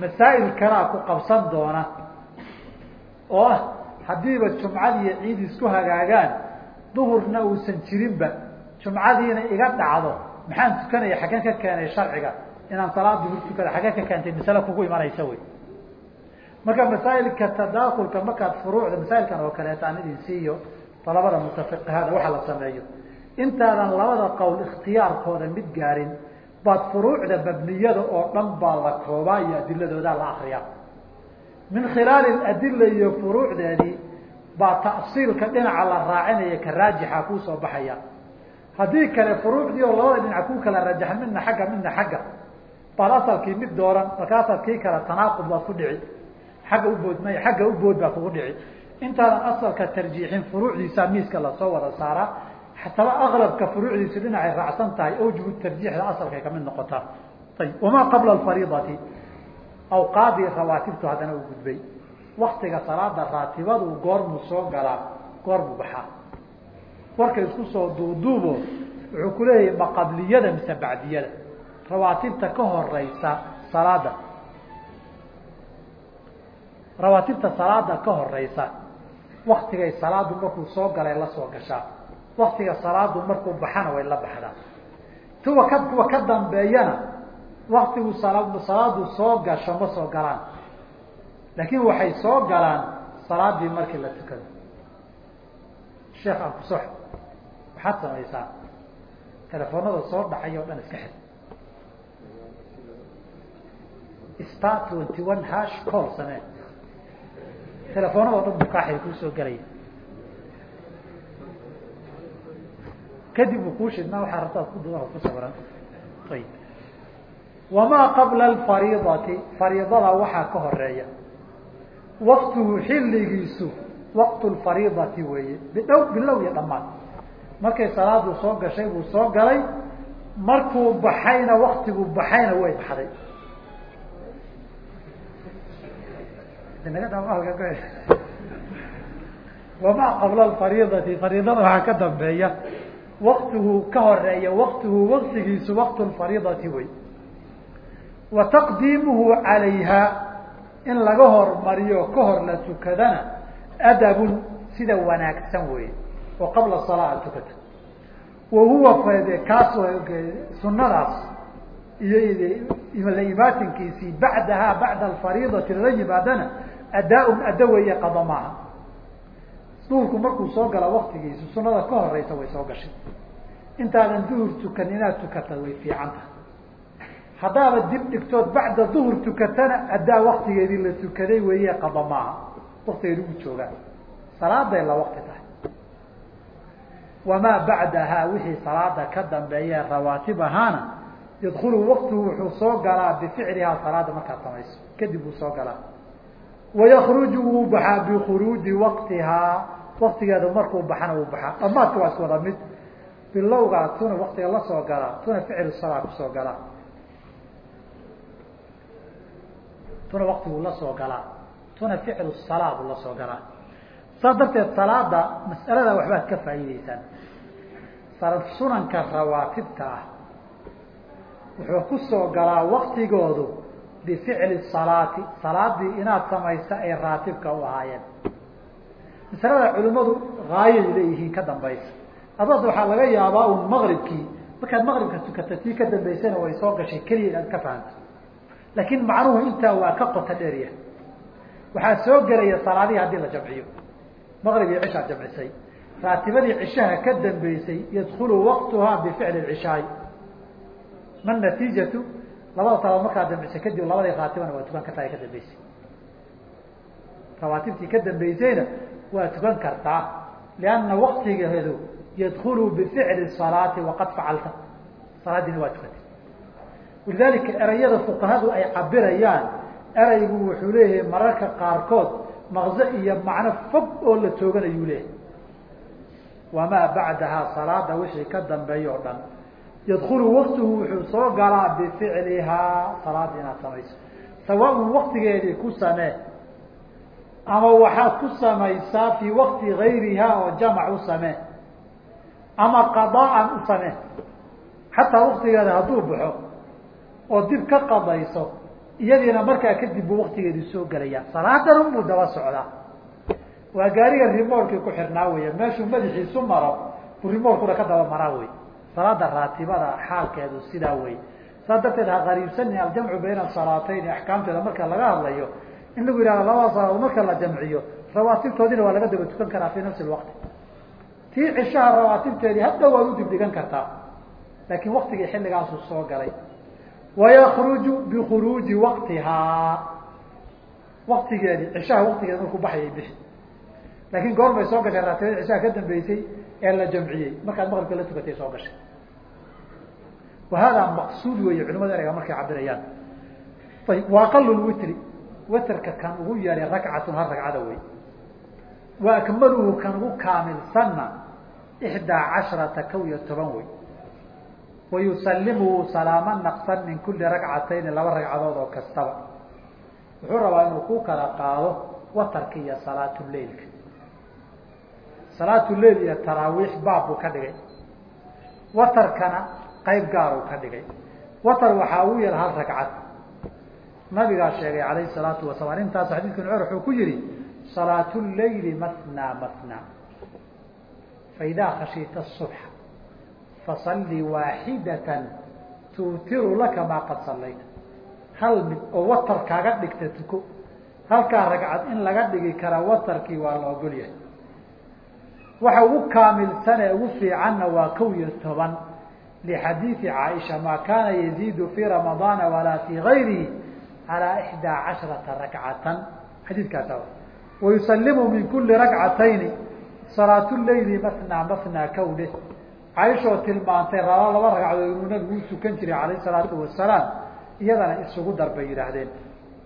masaa'il kalaa ku qabsan doona. Oo ah haddiiba jumcad iyo ciid isku hagaagaan duhurna uusan jirinba jumcadiina iga dhacdo. Maxaan tukanaya xaggeen ka keenay sharciga. Inaan salaad duhur tukada xaggeen ka keentay masale kugu imanaysa wey marka masaa'ilka tadaakulka markaad furuucda masaa'ilkan oo kaleeta aan idin siiyo dalabada mutafiqihada waxa la sameeyo. Intaadan labada qowl ikhtiyaarkooda mid gaarin baad furuucda mabniyada oo dhan baa la koobaa iyo adiladoodaa la akriyaa. Min khilaali adila iyo furuucdeedii baa tafsiilka dhinaca la raacinaya ka raajixa kuusoo baxaya. Haddii kale furuucdii oo labada dhinac ku kala rajaxa midna xagga midna xagga baad asalkii mid dooran markaasaad kii kale tanaaqud baad ku dhici xagga ubood may xagga ubood baa kugu dhici. Intaadan asalka tarjiixin furuucdiisa miiska la soo wada saaraa hataba aklabka furuucdiisu dhinacay raacsan tahay awjubu tarjiixda asalkay ka mid noqotaa. Ayib wamaa qabla alfariidati? Awqaadii rawaatibtu haddana uu gudbay. Waktiga salaada raatibadu goormuu soo galaa goormuu baxaa. Warka isku soo duuduubo wuxuu ku leeyahay ma mise bacdiyada. Rawaatibta ka horeysa salaada rawaatibta salaada ka horeysa waktigay salaadu markuu soo galay la soo gashaa. Waktiga salaadu markuu baxana way la baxdaa. Tuwa ka kuwa ka dambeeyana waktigu salaadu soo gasho ma soo galaan. Laakiin waxay soo galaan salaadii markii la tukado. Sheekh aan kusox waxaad samaysaa? Telefoonada soo dhacay oo dhan iska xir. Star twenty one hash call samee telefoonada o dhan bukaaxay kuusoo gelaya kadib uu kuu shidnaa waxaa rabtaad ku dudaha ku sawiran. Ayib wamaa qabla alfariidati fariidada waxaa ka horreeya waktuhu xilligiisu waqtu lfariidati weeye. Bidhow bilow iyo dhammaan. Markay salaadu soo gashay buu soo galay. Markuu baxayna waktigu baxayna way baxday wamaa qabla alfariidati fariidada waxaa ka dambeeya. Waktigu ka horreeya waktigu waktigiisu waqtu lfariidati wey. Wa taqdiimuhu calayha in laga hormariyo ka hor la tukadana adabun sida wanaagsan wey. Oo qabla salaa tukato wa huwa kaas sunadaas iyo la imaatinkiisii bacdaha bacda alfariidati lala yimaadana adaa-un addo weeye qado maaha duhurku markuu soo gala waktigiisu sunada ka horeysa way soo gashay intaadan duhur tukan inaad tukata way fiican tahay dib dhigtood bacda duhur tukatana addaa waktigeedii la tukaday weeye qada maaha waktigeedi ugu joogaa salaaday la wakti tahay wamaa bacdahaa wixii salaada ka dambeeye rawaatib ahaana yadkulu waktigu wuxuu soo galaa bificlihaa salaada markaad samayso kadib wuu soo galaa wayakruju wuu baxaa bikhuruuji waqtihaa waktigeeda markuu baxana wuu baxaa dhamaadka waa isku wada mid bilowgaa tuna waktiga la soo galaa tuna ficlu salaa ku soo galaa tuna waktiguu la soo galaa tuna ficlu salaa buu la soo galaa saas darteed salaada mas'alada waxbaad ka faa'iideysaan sunanka rawaatibta ah wuxuu ku soo galaa waktigoodu bificli salaati salaadii inaad samaysa ay raatibka u ahaayeen masalada culimmadu haayay leeyihiin ka dambaysa adaad waxaa laga yaabaa un maqribkii markaad maqribka tukata tii ka dambaysana way soo gashay keliya inaad ka fahanto laakiin macnuhu intaa waa ka qota dheerya waxaa soo gelaya salaadihii haddii la jamciyo maqrib iyo cishaad jamcisay raatibadii cishaha ka dambeysay yadkulu waqtuhaa bificli cishaay ma natiijatu labada salaad markaad jamcisay kadib labadii raatibana waa tukan kartaa ka dambeysay. Rawaatibtii ka dambeysayna waa tukan kartaa lianna waktigeedu yadkulu bificli salaati waqad facalta salaadiina waa tukatay walidalika erayada fuqahadu ay cabirayaan eraygu wuxuu leeyahay mararka qaarkood maqzo iyo macno fog oo la tooganayuu leehay wamaa bacdahaa salaada wixii ka dambeeya o dhan yadkulu waktuhu wuxuu soo galaa bificlihaa salaada inaad samayso. Sawaaun waktigeedii ku samee. Ama waxaad ku samaysaa fii wakti gayrihaa oo jamac u samee. Ama qadaan u samee. Xataa waktigeeda hadduu baxo oo dib ka qadayso iyadiina markaa kadib buu waktigeedii soo gelaya salaadan unbuu daba socdaa. Waa gaariga rimoolkii ku xirnaa wey meeshuu madaxiisu maro buu rimoolkuna ka daba maraa wey salaada raatibada xaalkeedu sidaa wey saas darteed ha qariibsanin aljamcu bayna salaatayn axkaamteeda marka laga hadlayo in lagu yihahdo labada salaadood marka la jamciyo rawaatibtoodina waa laga daba tukan karaa fi nafsi lwaqti tii cishaha rawaatibteedii hadda waad u dibdhigan kartaa laakin waktigii xilligaasuu soo galay. Wayakruju bikuruuji waqtihaa waktigeedii cishaha waktigeeda markuu baxayay bixi. Laakin goor bay soo gashay raatibadii cishaha ka dambeysay ee la jamciyey. Markaad maqribka la tukatay soo gashay. Wa hada maqsuud weeye culimada ereyga markay cabirayaan ayb wa aqal witri. Witerka kan ugu yaray rakcatun hal ragcada wey wa akmaluhu kan ugu kaamilsanna ixdaa casharata kow iyo toban wey wa salaama naqsan min kuli ragcatayni laba ragcadood oo kastaba. Wuxuu rabaa inuu ku kala qaado watarka iyo salaatuleilka salaatuleil iyo taraawiix baab buu ka dhigay. Watarkana qayb gaaruu ka dhigay. Watar waxaa ugu yar hal ragcad. Nabigaa sheegay alayhi salaatu wasalaam intaas xadiidka nucr wuxuu ku yihi salaatu leyli matnaa matnaa faidaa khashiita subxa fasalli waaxidatan tuutiru laka maa qad sallayta. Hal mid oo watar kaaga dhigta tuko. Halkaa ragcad in laga dhigi karaa watarkii waa la ogol yahay waxa ugu kaamilsane ugu fiicanna waa kow iyo toban. Lixadiidi caaisha maa kaana yaziidu fii ramadaana walaa fii gayrihi calaa ixdaa casharata rakcatan. Xadiidkaasa wayusalimu min kuli rakcatayni salaatu leyli matnaa matnaa kowne caaishoo tilmaantay raba laba ragcadood inuu nabigu u tukan jiray calayh salaatu wasalaam iyadana isugu dar bay yidhaahdeen.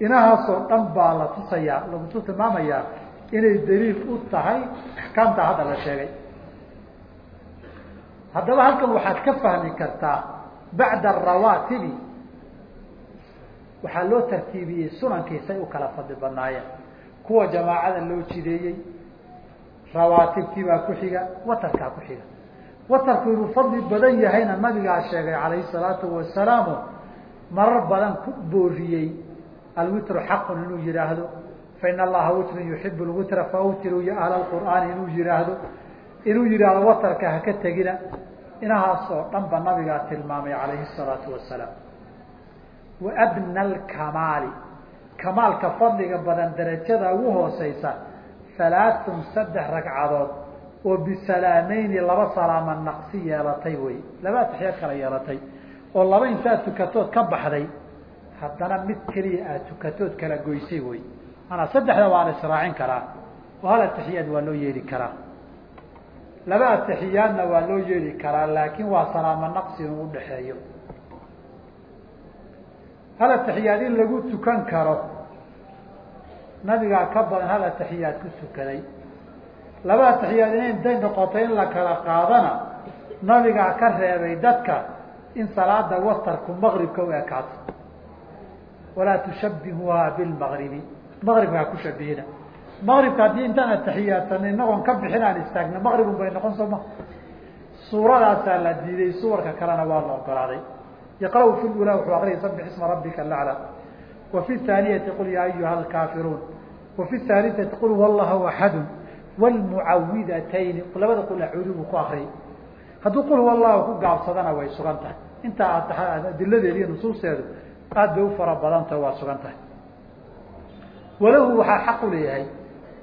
Inahaasoo dhan baa la tusayaa lagusu tilmaamayaa inay daliil u tahay axkaamta hadda la sheegay. Haddaba halkan waxaad ka fahmi kartaa bacda arawaatibi waxaa loo tartiibiyey sunankiisay u kala fadli badnaayeen kuwa jamaacada loo jideeyey rawaatibtii baa ku xiga watarkaa ku xiga. Watarku inuu fadli badan yahayna nabigaa sheegay calayhi salaatu wasalaamu marar badan ku booriyey alwitru xaqun inuu yihaahdo fain allaha witrun yuxibu lwitra faawtiruu ya ahla qur'aani inuu yihaahdo inuu yidhaahdo watarka haka tegina inahaas oo dhan ba nabigaa tilmaamay calayhi salaatu wasalaam wa adna alkamaali kamaalka fadliga badan darajada ugu hooseysa halaathun saddex ragcadood oo bisalaamayni laba salaama naqsi yeelatay wey laba atixiyaad kala yeelatay oo laba intaad tukatood ka baxday haddana mid keliya aad tukatood kala goysay wey maanaa saddexda waa la israacin karaa. Oo hal atixiyaad waa loo yeeli karaa. Laba atixiyaadna waa loo yeeli karaa laakiin waa salaamo naqsi inuu udhaxeeyo hal atixiyaad in lagu tukan karo. Nabigaa ka badan hal atixiyaad ku tukaday. Laba atixiyaad in intay noqoto in la kala qaadana nabigaa ka reebay dadka in salaada watarku maqribka u ekaato walaa tushabihuhaa bilmaqribi maqribka ha ku shabihina maqribka haddii intaan atixiyaadsan inagoon ka bixin aan istaagna maqribun bay noqon soo ma. Suuradaasaa la diiday suwarka kalena waa la ogolaaday. Yaqra' fi lula wuxuu akriyay sabix isma rabbika alaclى wa thaaniyati qul yaa ayuha alkaafiruun wa fi qul huwa allahu axadu wlmucawidatayni labada qul acuudu buu ku akriyay hadduu qul huwa allahu ku gaabsadana way sugan tahay. Intaa adiladeeda nusuusteedu aad bay u fara badantaho waa sugan tahay walahu waxaa xaq u leeyahay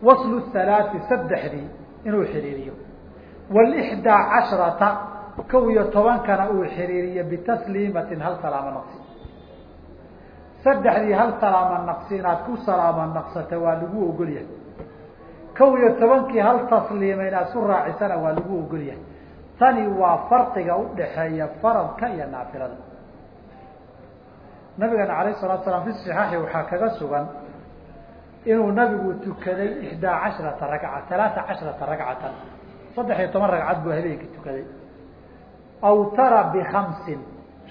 waslu halaati saddexdii inuu xiriiriyo walixdaa casharata kow iyo tobankana uu xiriiriyo bitasliimatin hal salaamo naqsi. Saddexdii hal salaamo naqsi inaad ku salaamo naqsata waa lagu ogolyahay kow iyo tobankii hal tasliima inaad ku raacisana waa lagu ogolyahay tani waa farqiga udhaxeeya faradka iyo naafilada. Nabigana alayh salatu salaam fi صixaaxi waxaa kaga sugan inuu nabigu tukaday ixdaa casharata ragca alaaa casharata ragcatan. Saddex iyo toban ragcad buu habeenkii tukaday. Awtara bikamsin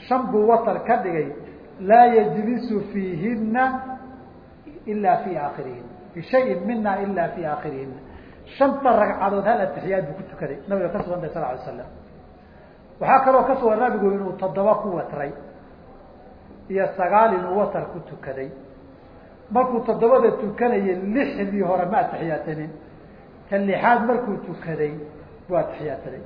shan buu watar ka dhigay. Laa yajlisu fiihina ilaa fi aakhirihina bishayin mina ila fi aakhirihina shanta ragcadood hal atixiyaad buu ku tukaday nabiga ka sugantay sal alay slam waxaa kaloo ka sugan nabigu inuu toddoba ku watray iyo sagaal inuu watar ku tukaday markuu toddobada tukanayay lixdii hore ma atixiyaatanin ta lixaad markuu tukaday buu atixiyaataday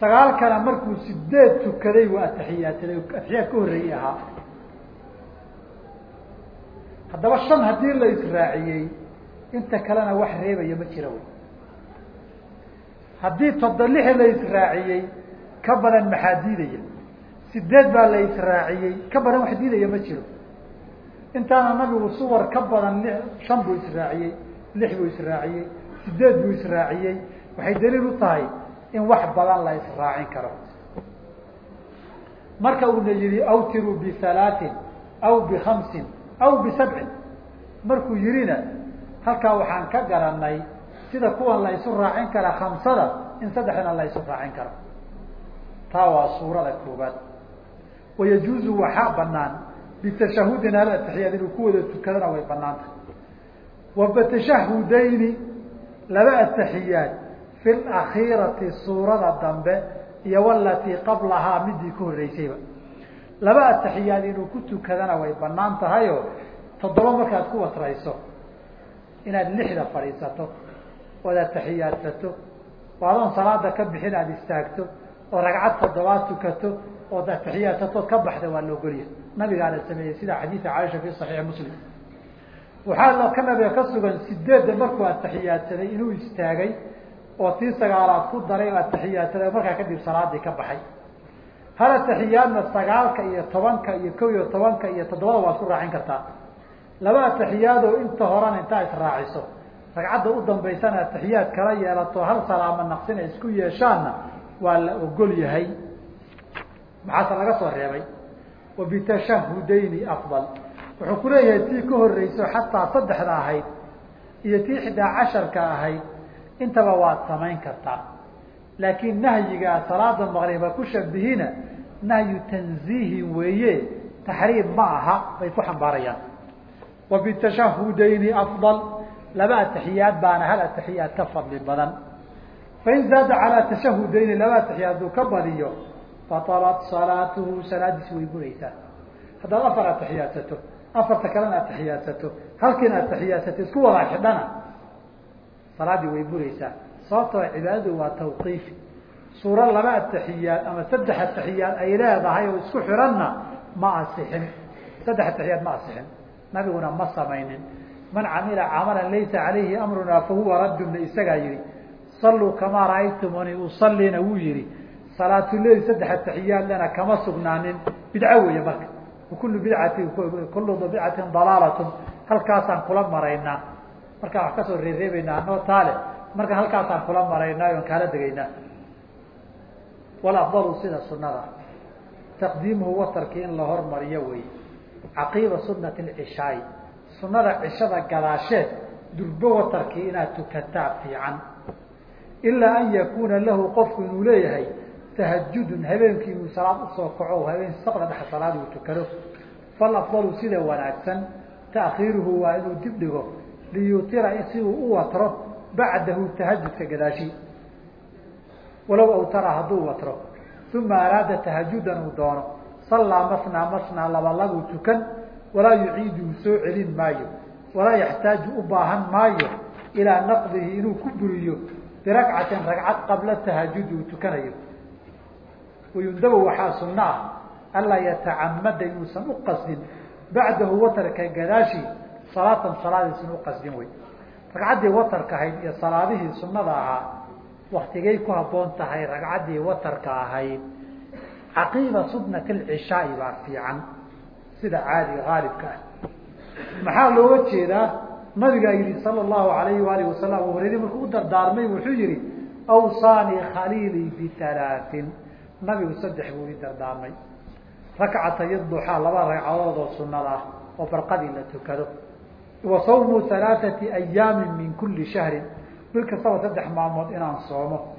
sagaalkana markuu sideed tukaday buu atixiyaataday atixiyaad ka horreeyey ahaa. Haddaba shan haddii la israaciyey inta kalena wax reebaya ma jira wy haddii todo lix la israaciyey ka badan maxaa diidaya? Sideed baa la israaciyey ka badan wax diidaya ma jiro intaana nabigu suwar ka badan shan buu israaciyey lix buu israaciyey sideed buu israaciyey. Waxay daliil u tahay in wax badan la israacin karo. Marka uuna yihi awtiruu bihalaatin aw bikamsin aw bisabcin markuu yihina halkaa waxaan ka garanay sida kuwan la raacin kara khamsada in saddexdana la raacin karo. Taa waa suurada koobaad wayajuuzu waxaa banaan bitashahudin hal atixiyaad inuu ku wada tukadana way bannaan tahay wa bitashahudayni laba atixiyaad fi lakhiirati suurada dambe iyo walatii qablahaa midii ka horreysayba laba atixiyaad inuu ku tukadana way banaan tahayo toddoba markaad ku wasrayso inaad lixda fadhiisato ood atixiyaadsato oo adoon salaada ka bixin aada istaagto oo ragcad toddobaad tukato ood atixiyaadsato ood ka baxda waa la ogolya nabigaana sameeyey sida xadiida caaisha fi saxiixi muslim. Waxaa ka nabiga ka sugan sideedda markuu atixiyaadsaday inuu istaagay oo tii sagaalaad ku daray oo atixiyaadsaday oo markaa kadib salaadii ka baxay. Hal atixiyaadna sagaalka iyo tobanka iyo kow iyo tobanka iyo toddobada waad ku raacin kartaa. Laba atixiyaadoo inta horena intaa israaciso ragcadda u dambaysana atixiyaad kala yeelato hal salaamo naqsina isku yeeshaanna waa la ogol yahay. Maxaase laga soo reebay wa bitashahudayni afdal wuxuu ku leeyahay tii ka horreyso xataa saddexda ahayd iyo tii ixdaa casharka ahayd intaba waad samayn kartaa laakiin nahyigaa salaada maqriba ku shabihina nahyu tanziihin weeye taxriim ma aha bay ku xambaarayaan wa bitashahudayni afdal laba atixiyaad baana hal atixiyaad ka fadli badan fain zaada calaa tashahudayni laba atixiyaad hadduu ka badiyo batalat salaatuhu salaadiisi way buraysaa haddaad afar atixiyaadsato afarta kalena atixiyaadsato halkiina atixiyaadsato isku wada xidhana salaaddii way buraysaa sababtoo cibaadadu waa tawqiifi suuro laba atixiyaad ama saddex atixiyaad ay leedahay oo isku xiranna ma asixin saddex atixiyaad ma asixin nabiguna ma samaynin man camila camalan laysa calayhi amruna fahuwa radduna isagaa yihi salluu kamaa ra'aytumuni usallina wuu yihi salaatuleil saddex atixiyaad lena kama sugnaanin. Bidco weeye marka. Wakulu bidcatin kullu bidcatin dalaalatun. Halkaasaan kula maraynaa. Markaan wax ka soo reereebaynaa anoo taale. Markaan halkaasaan kula maraynaa oon kaala degaynaa. Walafdalu sida sunada taqdiimuhu watarkii in la hormariyo wey caqiiba sunati lcishaai sunada cishada gadaasheed durbo watarkii inaad tukataa fiican. Ilaa an yakuuna lahu qofku inuu leeyahay tahajudun habeenkii inuu salaad u soo kaco habeen saqda dhex salaad uu tukado falafdalu sida wanaagsan taakhiiruhu waa inuu dib dhigo liyutira si uu u watro bacdahu tahajudka gadaashi. Walow awtara hadduu watro uma araada tahajudan uu doono sallaa masnaa masnaa labalabuu tukan walaa yuciiduhu soo celin maayo walaa yaxtaaju u baahan maayo ilaa naqdihi inuu ku buriyo biragcatin ragcad qabla tahajudi uu tukanayo wayundabu waxaa sunno ah. Anlaa yatacamada inuusan u qasdin. Bacdahu watarka gadaashi salaatan salaadiisan u qasdin wey ragcaddii watarka ahayd iyo salaadihii sunnada ahaa waktigay ku habboon tahay ragcaddii watarka ahayd. Caqiiba sunati alcishaai baa fiican sida caadiga haalibka ah. Maxaa looga jeedaa? Nabigaa yihi sala allahu alayhi waalihi wasalam hureyre markuu u dardaarmay wuxuu yihi awsaanii khaliilii bihalaatin nabigu saddex buu ii dardaarmay. Rakcatay duxaa laba ragcadood oo sunada ah oo barqadii la tukado. Wa sawmu halaaثati ayaami min kuli shahrin. Bil kastaba saddex maalmood inaan soomo.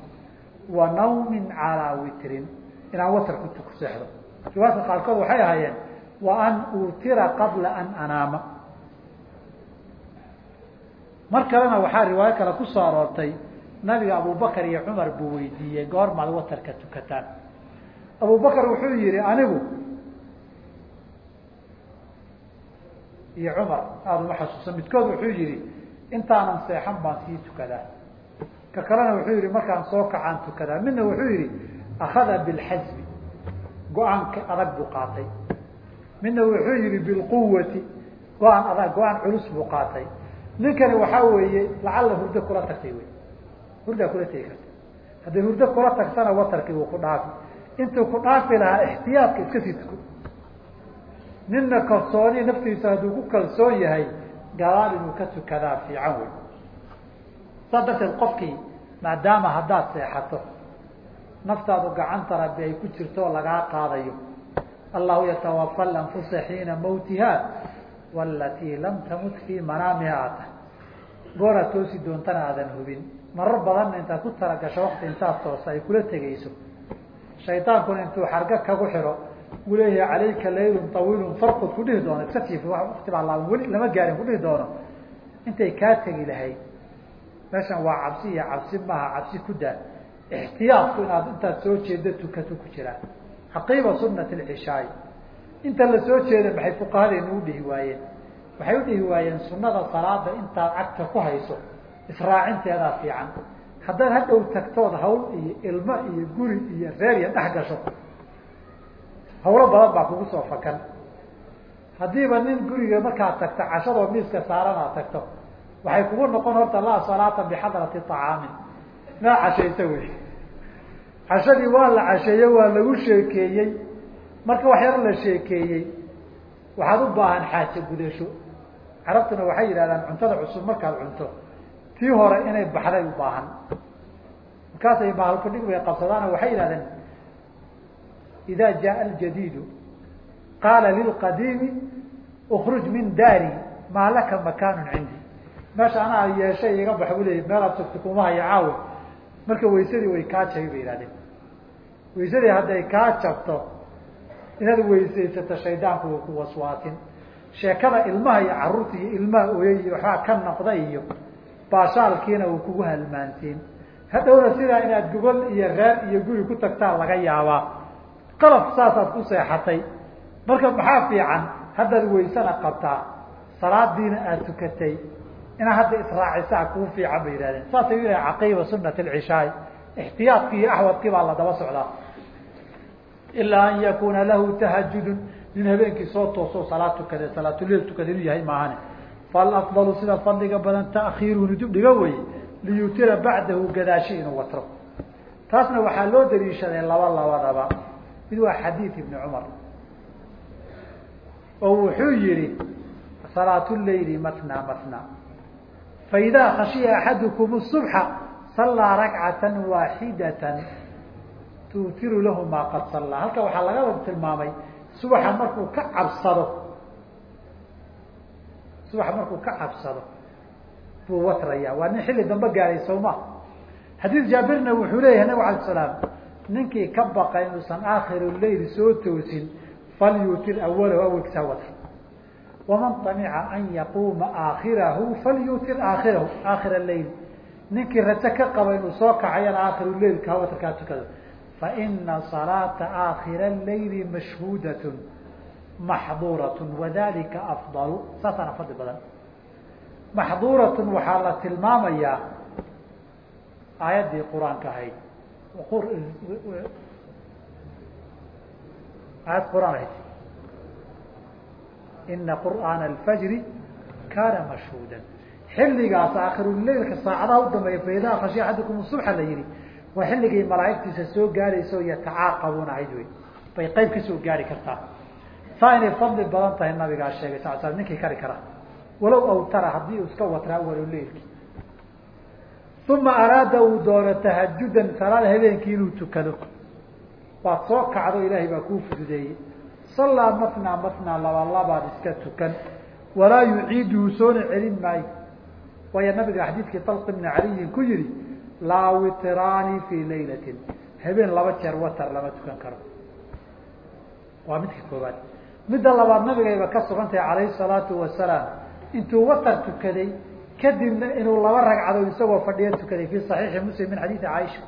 Wa nawmin calaa witrin. Inaan watar ku seexdo. Riwaayadka qaarkood waxay ahaayeen wa an uutira qabla an anaama. Mar kalena waxaa riwaayo kale ku soo aroortay nabiga abubakar iyo cumar buu weydiiyey goormaad watarka tukataan abubakar wuxuu yihi anigu iyo cumar aada uma xasuusan. Midkood wuxuu yihi intaanan seexan baan sii tukadaa. Ka kalena wuxuu yihi markaan soo kacaan tukadaa. Midna wuxuu yihi akada bilxasbi go'aanka adag buu qaatay. Midna wuxuu yihi bilquwati go'aan adag go'aan culus buu qaatay. Ninkani waxaa weeye lacalla hurdo kula tagtay wey hurdaa kula tegi karta. Hadday hurdo kula tagtana watarkii wuu ku dhaafi intuu ku dhaafi lahaa ixtiyaadka iska sii tuko. Nina kalsooni naftiisa hadduu ku kalsoon yahay gadaal inuu ka tukadaa fiican wey saas darteed qofkii maadaama haddaad seexato naftaadu gacanta rabbi ay ku jirto oo lagaa qaadayo allahu yatawafa lanfusa xiina mawtiha walatii lam tamut fii manaamiha aad tahay gooraad toosi doontana aadan hubin. Marar badanna intaad ku talagasho wakti intaad toosa ay kula tegayso shaydaankuna intuu xarga kagu xiro uu leeyahay calayka laylun tawiilun farqud ku dhihi doono. Iska tiif wakti baa laaban. Weli lama gaarin ku dhihi doono. Intay kaa tegi lahayd. Meeshan waa cabsi iyo cabsi maaha cabsi ku daa ixtiyaadku inaad intaad soo jeeda tukato ku jiraan caqiiba sunati lcishaai inta la soo jeeda maxay fuqahadeenu u dhihi waayeen? Waxay u dhihi waayeen sunada salaada intaad cagta ku hayso. Israacinteedaa fiican haddaad hadhow tagtood hawl iyo ilmo iyo guri iyo reer iyo dhex gasho hawlo badan baa kugu soo fakan. Haddiiba nin guriga markaad tagto cashadoo miiska saaran aad tagto. Waxay kugu noqon horta laa salaata bixadrati طacaamin maa cashaysa wey. Cashadii waa la casheeye waa lagu sheekeeyey. Marka wax yar la sheekeeyey waxaad u baahan xaaje gudasho. Carabtuna waxay yidhahdaan cuntada cusub markaad cunto tii hore inay baxday u baahan. Markaasay maalkudhig bay qabsadaano waxay yidhahdeen ida jaa ljadiidu qaala lilqadiimi ukruj min daari maa laka makaanu cindi. Meesha anaa yeeshay iga bax bu leeyay meelaad sugta kuma haya caawe marka waysadii way kaa jabi bay yihahdeen waysadii hadday kaa jabto inaad weysaysato shaydaanku wuu ku waswaasin sheekada ilmaha iyo carruurta iyo ilmaha oyay iyo waxbaa ka noqda iyo baashaalkiina uu kugu halmaantiin. Hadhowna sidaa inaad gogol iyo reer iyo guri ku tagtaa laga yaabaa qalab saasaad ku seexatay. Marka maxaa fiican? Haddaad waysana qabtaa. Salaadiina aada tukatay. Inaa hadda israacisaa kuu fiican bay yihahdeen saasay u yahay caqiiba sunat alcishaai ixtiyaadkii iyo axwadkii baa la daba socdaa. Ilaa an yakuna lahu tahajudun nin habeenkii soo tooso salaad tukade salaatuleel tukada inuu yahay maahane falafdalu sida fadliga badan takiiruhu dib dhiga weye liyutira bacdahu gadaashi inuu watro taasna waxaa loo daliishaday laba labadaba mid waa xadiid ibni cumar oo wuxuu yihi salaat leyli matna matna faidaa khashiya axadukum subxa sallaa rakcata waaxidata tuutiru lahu maa qad sallaa halka waxaa laga tilmaamay subaxa markuu ka cabsado subaxa markuu ka cabsado buu watraya waa nin xilli dambe gaaray sawma xadiid jaabirna wuxuu leeyahay nabig alay salaam ninkii ka baqa inuusan aakhiru leyl soo toosin falyuutir awalahu awelkiisa watr waman tamica an yaquuma aakhirahu falyuutir aakhirahu aakhira leyl. Ninkii rajo ka qaba inuu soo kacayana aakhiru leylka watrkaa tukado faina salaata aakhira leyli mashhuudat maxduurat wadalika afdalu saasaana fadli badan maxduuratun waxaa la tilmaamayaa aayaddii qur'aanka ahayd aayad quraan ahayd ina qur'aana alfajri kaana mashhuuda xilligaas aakiruleilka saacadaha u dambeeya faidaa khashiya axadukum subxa la yihi waa xilligay malaa'igtiisa soo gaarayso yatacaaqabuuna ahayd wey bay qayb ka soo gaari kartaa saa inay fadli badan tahay nabigaa sheegay sal sl ninkii kari kara. Walow awtara haddii uu iska watraa waloleilki uma araada uu doono tahajudan salaad habeenkii inuu tukado. Waad soo kacdo ilaahay baa kuu fududeeyey. Sallaa matnaa matnaa laba labaad iska tukan. Walaa yuciiduhu soona celin maayo. Waayo nabiga xadiidkii talq ibni caliyin ku yihi laa witraani fii laylatin habeen laba jeer watar lama tukan karo. Waa midka koobaad midda labaad nabigayba ka sugan tahay calayhi salaatu wasalaam. Intuu watar tukaday kadibna inuu laba ragcadood isagoo fadhiyo tukaday fi saxiixi muslim min xadiidi caaisha.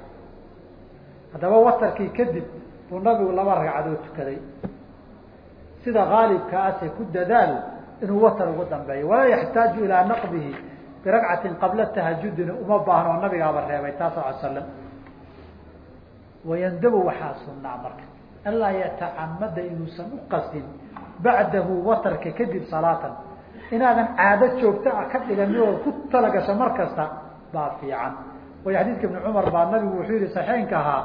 Haddaba watarkii kadib buu nabigu laba ragcadood tukaday. Sida haalibka ase ku dadaal inuu watar ugu dambeeyo. Walaa yaxtaaju ilaa naqdihi biragcatin qabla tahajudina uma baahno nabigaaba reebay taa sal l wayandabu waxaa sunnaa marka. Anlaa yatacamada inuusan u qasdin bacdahu watarka kadib salaatan. Inaadan caado joogto ah ka dhiganin oo ku talagasho mar kasta baa fiican. Waayo xadiidka ibni cumar baa nabigu wuxuu yihi saxeenka ahaa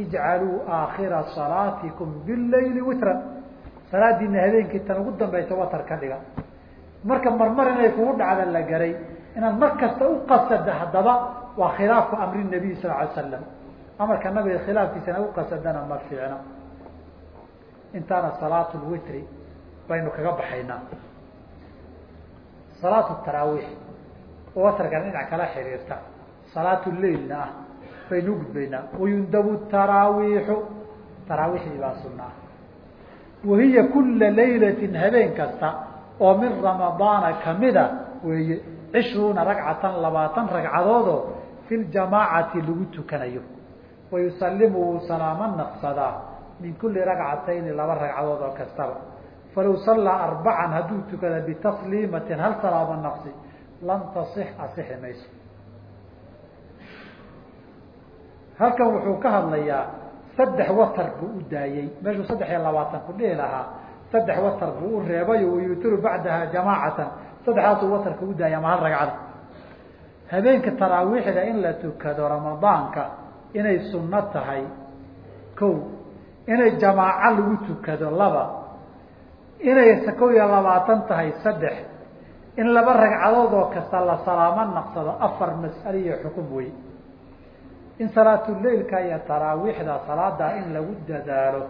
ijcaluu aakhira salaatikum bilayli witran. Salaadiina habeenkii tan ugu dambaysa watar ka dhiga. Marka marmar inay kugu dhacda la garay inaad mar kasta u qasada haddaba waa khilaafu amri nabiy sal alay slam amarka nabiga khilaafkiisana u qasadana ma fiicna. Intaana salaatu lwitri baynu kaga baxaynaa. Salaatu taraawiix oo watarkan dhinac kala xiriirta. Salaatu leilna ah baynu gudbaynaa. Wayundabu taraawiixu taraawiixdii baa sunna ah wahiya kula laylatin habeen kasta oo min ramadaana kamida weeye cishruuna ragcatan labaatan ragcadoodoo fi ljamaacati lagu tukanayo. Wayusalimu wuu salaamo naqsadaa min kuli ragcatayni laba ragcadood oo kastaba falaw sallaa arbacan hadduu tukada bitasliimatin hal salaamo naqsi lam tasix asixi mayso halkan wuxuu ka hadlayaa saddex watar buu u daayey meeshuu saddex iyo labaatan ku dhihi lahaa saddex watar buu u reebayo wayutiru bacdaha jamaacatan saddexdaasuu watarka u daaya ama hal ragcada habeenka taraawiixda in la tukado ramadaanka inay sunno tahay ko inay jamaaco lagu tukado laba inay kow iyo labaatan tahay saddex in laba ragcadood oo kasta la salaamo naqsado afar mas'ale iyo xukum wey in salaatuleilka iyo taraawiixda salaada in lagu dadaalo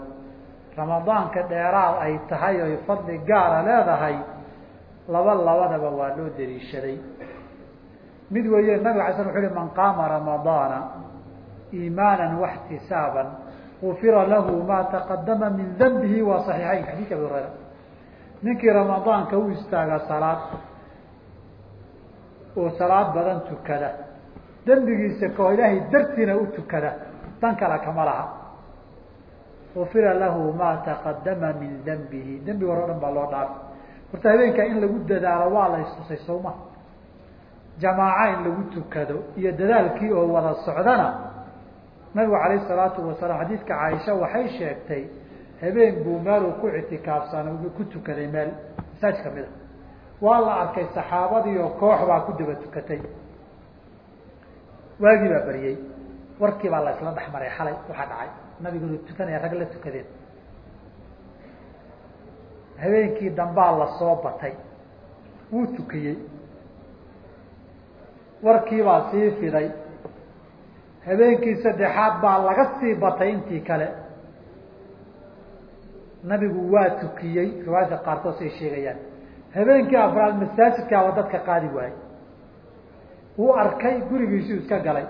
ramadaanka dheeraad ay tahay oy fadli gaara leedahay laba labadaba waa loo daliishaday mid weeye nabig ala sl wuxu uhi man qaama ramadaana iimaana waxtisaaban gufira lahu ma taqadama min danbihi waa saxiixayn xadiidka abi hurayra ninkii ramadaanka u istaaga salaad oo salaad badan tukada. Dembigiisa kao ilaahay dartiina u tukada. Dan kale kama laha. Gufira lahu ma taqadama min danbihi dembiga hore o dhan baa loo dhaafi horta habeenkaa in lagu dadaalo waa la istusay sowma jamaaca in lagu tukado iyo dadaalkii oo wada socdana nabigu calayh salaatu wasalaam xadiidka caaisha waxay sheegtay habeen buu meeluu ku ictikaafsan ku tukaday meel masaaj ka mid a waa la arkay saxaabadii oo koox baa ku daba tukatay. Waagii baa beriyey warkii baa la isla dhex maray xalay waxaa dhacay. Nabiguna tukanaya rag la tukadeen. Habeenkii dambaa la soo batay. Wuu tukiyey warkiibaa sii fiday. Habeenkii saddexaad baa laga sii batay intii kale nabigu waa tukiyey riwaayadka qaarkood say sheegayaan. Habeenkii afraad masaajidkaaba dadka qaadi waayey. Wuu arkay gurigiisuu iska galay.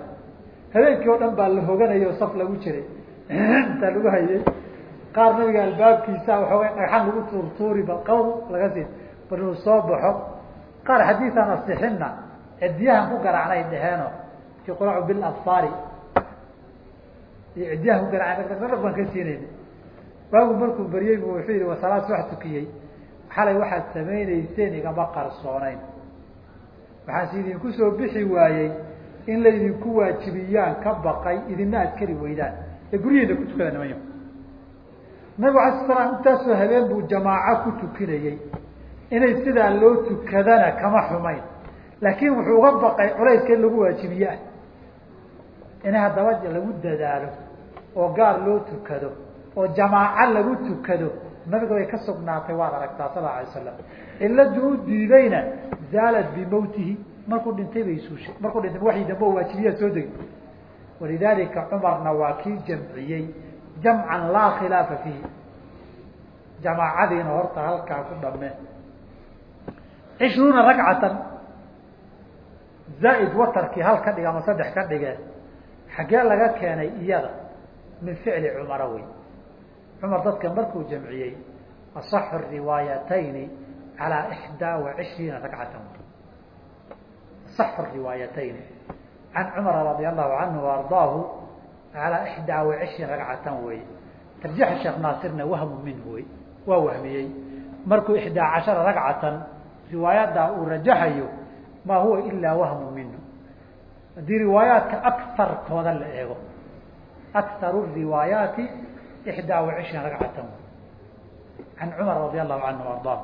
Habeenkii oo dhan baa la hoganayay oo saf lagu jiray. Intaa lagu hayay. Qaar nabiga albaabkiisa waxoogay dhagxan lagu tuurtuuri bal qaw laga sii bal inuu soo baxo. Qaar xadiisan asixinna cidiyahan ku garaacnay dhaheeno yuqracu bilabsaari. Iyo cidiyahan ku garacnay dhagdhag baan ka siinayna waagu markuu baryey bu wuxuu yihi wasalaad wax tukiyey. Xalay waxaad samaynayseen igama qarsooneyn waxaase idinku soo bixi waayey in laydinku waajibiyaan ka baqay idina aad kari weydaan. Ee guryaheena ku tukada nimanyo nabigu alay sl slam intaasoo habeen buu jamaaco ku tukinayey. Inay sidaa loo tukadana kama xumayn. Laakiin wuxuu uga baqay culayska in lagu waajibiye ah in haddaba lagu dadaalo oo gaar loo tukado oo jamaaco lagu tukado. Nabiga bay ka sugnaatay waad aragtaa sal alay slam ciladu u diidayna zaalat bimawtihi markuu dhintay bay suushay markuu dhintay waxii dambe waajibiyaa soo degi walidaalika cumarna waa kii jamciyey. Jamcan laa khilaafa fiihi. Jamaacadiina horta halkaa ku dhamme. Cishruuna ragcatan zaaid watarkii hal ka dhige ama saddex ka dhige xaggee laga keenay iyada. Min ficli cumara wey cumar dadka markuu jamciyey asaxu riwaayatayni calaa ixdaa wa cishriina ragcatan asaxu riwaayatayni. Can cumara radia allahu canhu waardaahu calaa ixdaa wa cishriin ragcatan wey tarjiixa sheekh naasirna wahmu minhu wey waa wahmiyey. Markuu ixdaa cashara ragcatan riwaayadaa uu rajaxayo maa huwa ilaa wahmu minhu. Haddii riwaayaadka akarkooda la eego akaru riwaayaati ixdaa wa cishriin ragcatan can cumar radi allahu canhu ardaa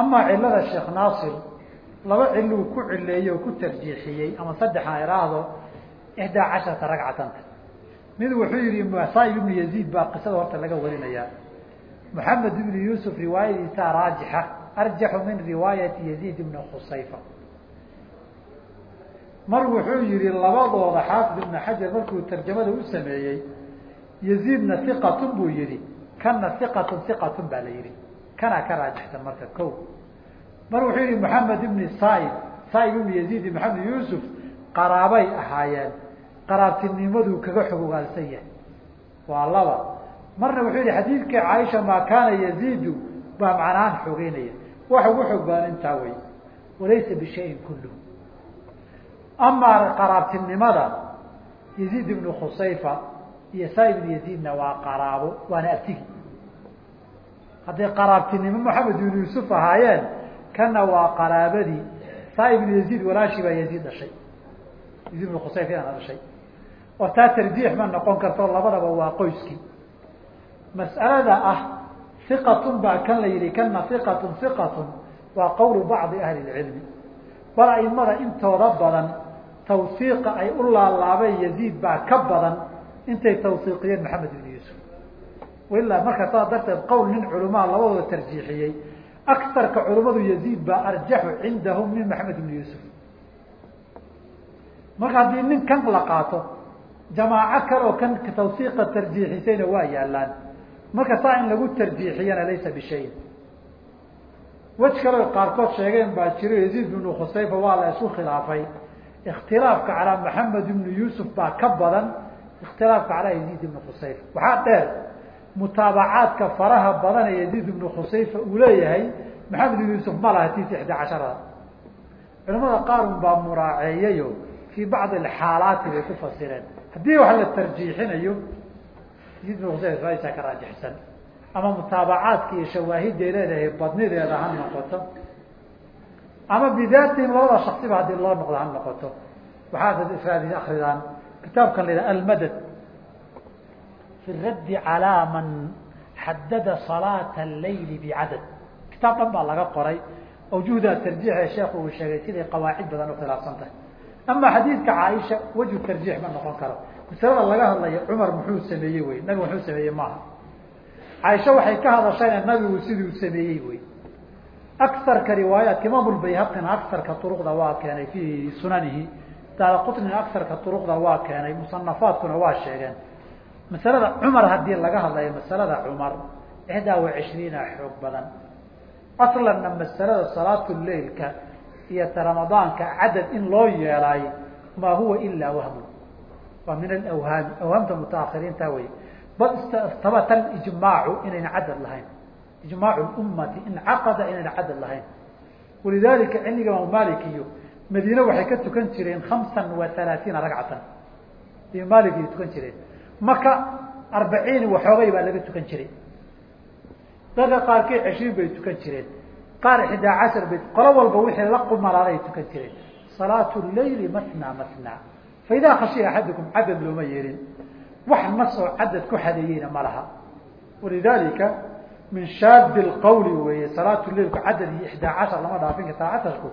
amaa cilada sheekh naasir laba ciluu ku cileeyey oo ku tarjiixiyey ama saddexan iraahdo ixdaa casharata ragcatanta mid wuxuu yihi masaib ibnu yaziid baa qisada horta laga warinayaa. Moxamed ibnu yuusuf riwaayadiisaa raajixa arjaxu min riwaayati yaziid ibni khusayfa. Mar wuxuu yihi labadooda xaafid ibn xajar markuu tarjamada u sameeyey yaziidna iqatun buu yihi kana iqatun iqatun baa la yihi kanaa ka raajixsan marka ko mar wuxuu yihi moxamed ibni saib saib ibnu yaziid i maxamed yuusuf qaraabay ahaayeen qaraabtinimaduu kaga xogogaalsan yahay waa laba marna wuxuu yihi xadiidkii caaisha maa kaana yaziidu baa macnahaan xoogeynaya wax ugu xoog badan intaa wey walaysa bishayin kulluh amaa qaraabtinimada yaziid ibnu khusayfa iyo saa ibnu yaziidna waa qaraabo waana abtigi. Hadday qaraabtinimo maxamed ibnu yuusuf ahaayeen kana waa qaraabadii saa ibnu yaziid walaashii baa yaziid dhashay. Yaziid ibnu khusayfa yaana dhashay. Oo taa tarjiix ma noqon karto labadaba waa qoyskii mas'alada ah iqatun baa kan la yihi kana iqatun iqatun waa qowlu bacdi ahli lcilmi bal aimada intooda badan tawsiiqa ay u laalaabeen yaziid baa ka badan intay tawsiiqiyeen maxamed ibn yuusuf. Ilaa marka saas darteed qowl nin culamaa labadooda tarjiixiyey. Akarka culamadu yaziid baa arjaxu cindahum min maxamed ibn yuusuf. Marka haddii nin kan la qaato jamaaco kale oo kan tawsiiqa tarjiixisayna waa yaalaan. Marka saa in lagu tarjiixiyana laysa bishayin wej kale qaarkood sheegeen baa jiro yaziid ibnu khusayfa waa la isku khilaafay. Ikhtilaafka calaa maxamed ibnu yuusuf baa ka badan ikhtilaafka calaa yaziid ibnu khusayfa waxaa dheer mutaabacaadka faraha badan ee yaziid ibnu khusayfa uu leeyahay maxamed ibnu yuusuf ma laha tiisa ixdaa casharada culamada qaarun baa muraaceeyayo fii bacdi alxaalaati bay ku fasireen haddii wax la tarjiixinayo yaziid ibnu khusayfa saa ka raajixsan ama mutaabacaadka iyo shawaahiday leedahay badnideeda ha noqoto ama bidaatihim labada shaksiba haddii loo noqdo ha noqoto waxaad ifraadi akridaan kitaabkan la yidhaha almadad. Fi raddi calaa man xadada salaata allayli bicadad kitaab dhan baa laga qoray. Awjuhda tarjiixe sheekhu uu sheegay siday qawaacid badan ukhilaafsan tahay. Ama xadiidka caaisha wejhu tarjiix ma noqon karo. Masalada laga hadlayo cumar muxuu sameeyey wey nabigu muxuu sameeyey maaha. Caaisha waxay ka hadashayna nabigu siduu sameeyey wey akarka riwaayatka imaam lbayhaqina akarka uruqda waa keenay fi sunanihi daara qutnina akarka uruqda waa keenay musanafaadkuna waa sheegeen. Masalada cumar haddii laga hadlayo masalada cumar ixdaa wa cishriina xoog badan. Aslanna masalada salaatu leilka iyo ta ramadaanka cadad in loo yeelay maa huwa ilaa wahmu waa min alawhaami awhaamta mutaahiriinta wey bal istabata ijmaacu inayna cadad lahayn. Ijmaacu ummati incaqada inayna cadad lahayn. Walidalika cilmiga imaam malik iyo madiine waxay ka tukan jireen hamsan wa halaatiina ragcatan. Iyo malik ay tukan jireen. Maka arbaciin waxoogay baa laga tukan jiray. Dadka qaarkii cishriin bay tukan jireen. Qaar ixdaa cashar bay qolo walba wixii la qumalaaday tukan jireen. Salaatu leyli matna matna fa khashiya axadukum cadad looma yeelin wax nas cadad ku xadeeyeyna ma laha. Walidalika min shaadi lqawli weeye salaatu leilku cadad iyo ixdaa cashar lama dhaafin kartaa casharku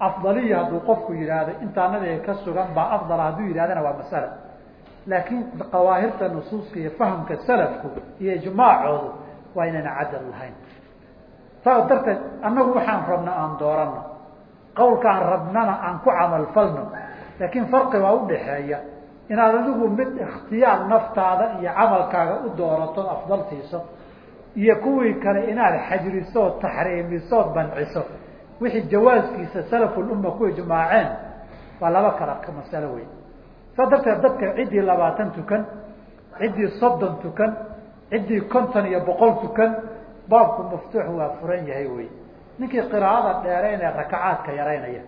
afdaliya hadduu qofku yidhaahdo intaa nabiga ka sugan baa afdala hadduu yidhahdana waa masala. Laakiin qawaahirta nusuuska iyo fahamka salafku iyo ijmaacoodu waa inayna cadad lahayn. Saas darteed annagu waxaan rabna aan doorano qawlkaan rabnana aan ku camalfalno. Laakiin farqi baa udhaxeeya inaad adigu mid ikhtiyaar naftaada iyo camalkaaga u dooratood afdal siiso iyo kuwii kale inaad xajrisood taxriimisood banciso wixii jawaaskiisa salafulumma ku ijmaaceen waa laba kala masalo wey saa darteed dadka ciddii labaatan tukan ciddii soddon tukan ciddii konton iyo boqol tukan baabku maftuux waa furan yahay wey ninkii qiraa'ada dheeraynee rakacaadka yaraynaya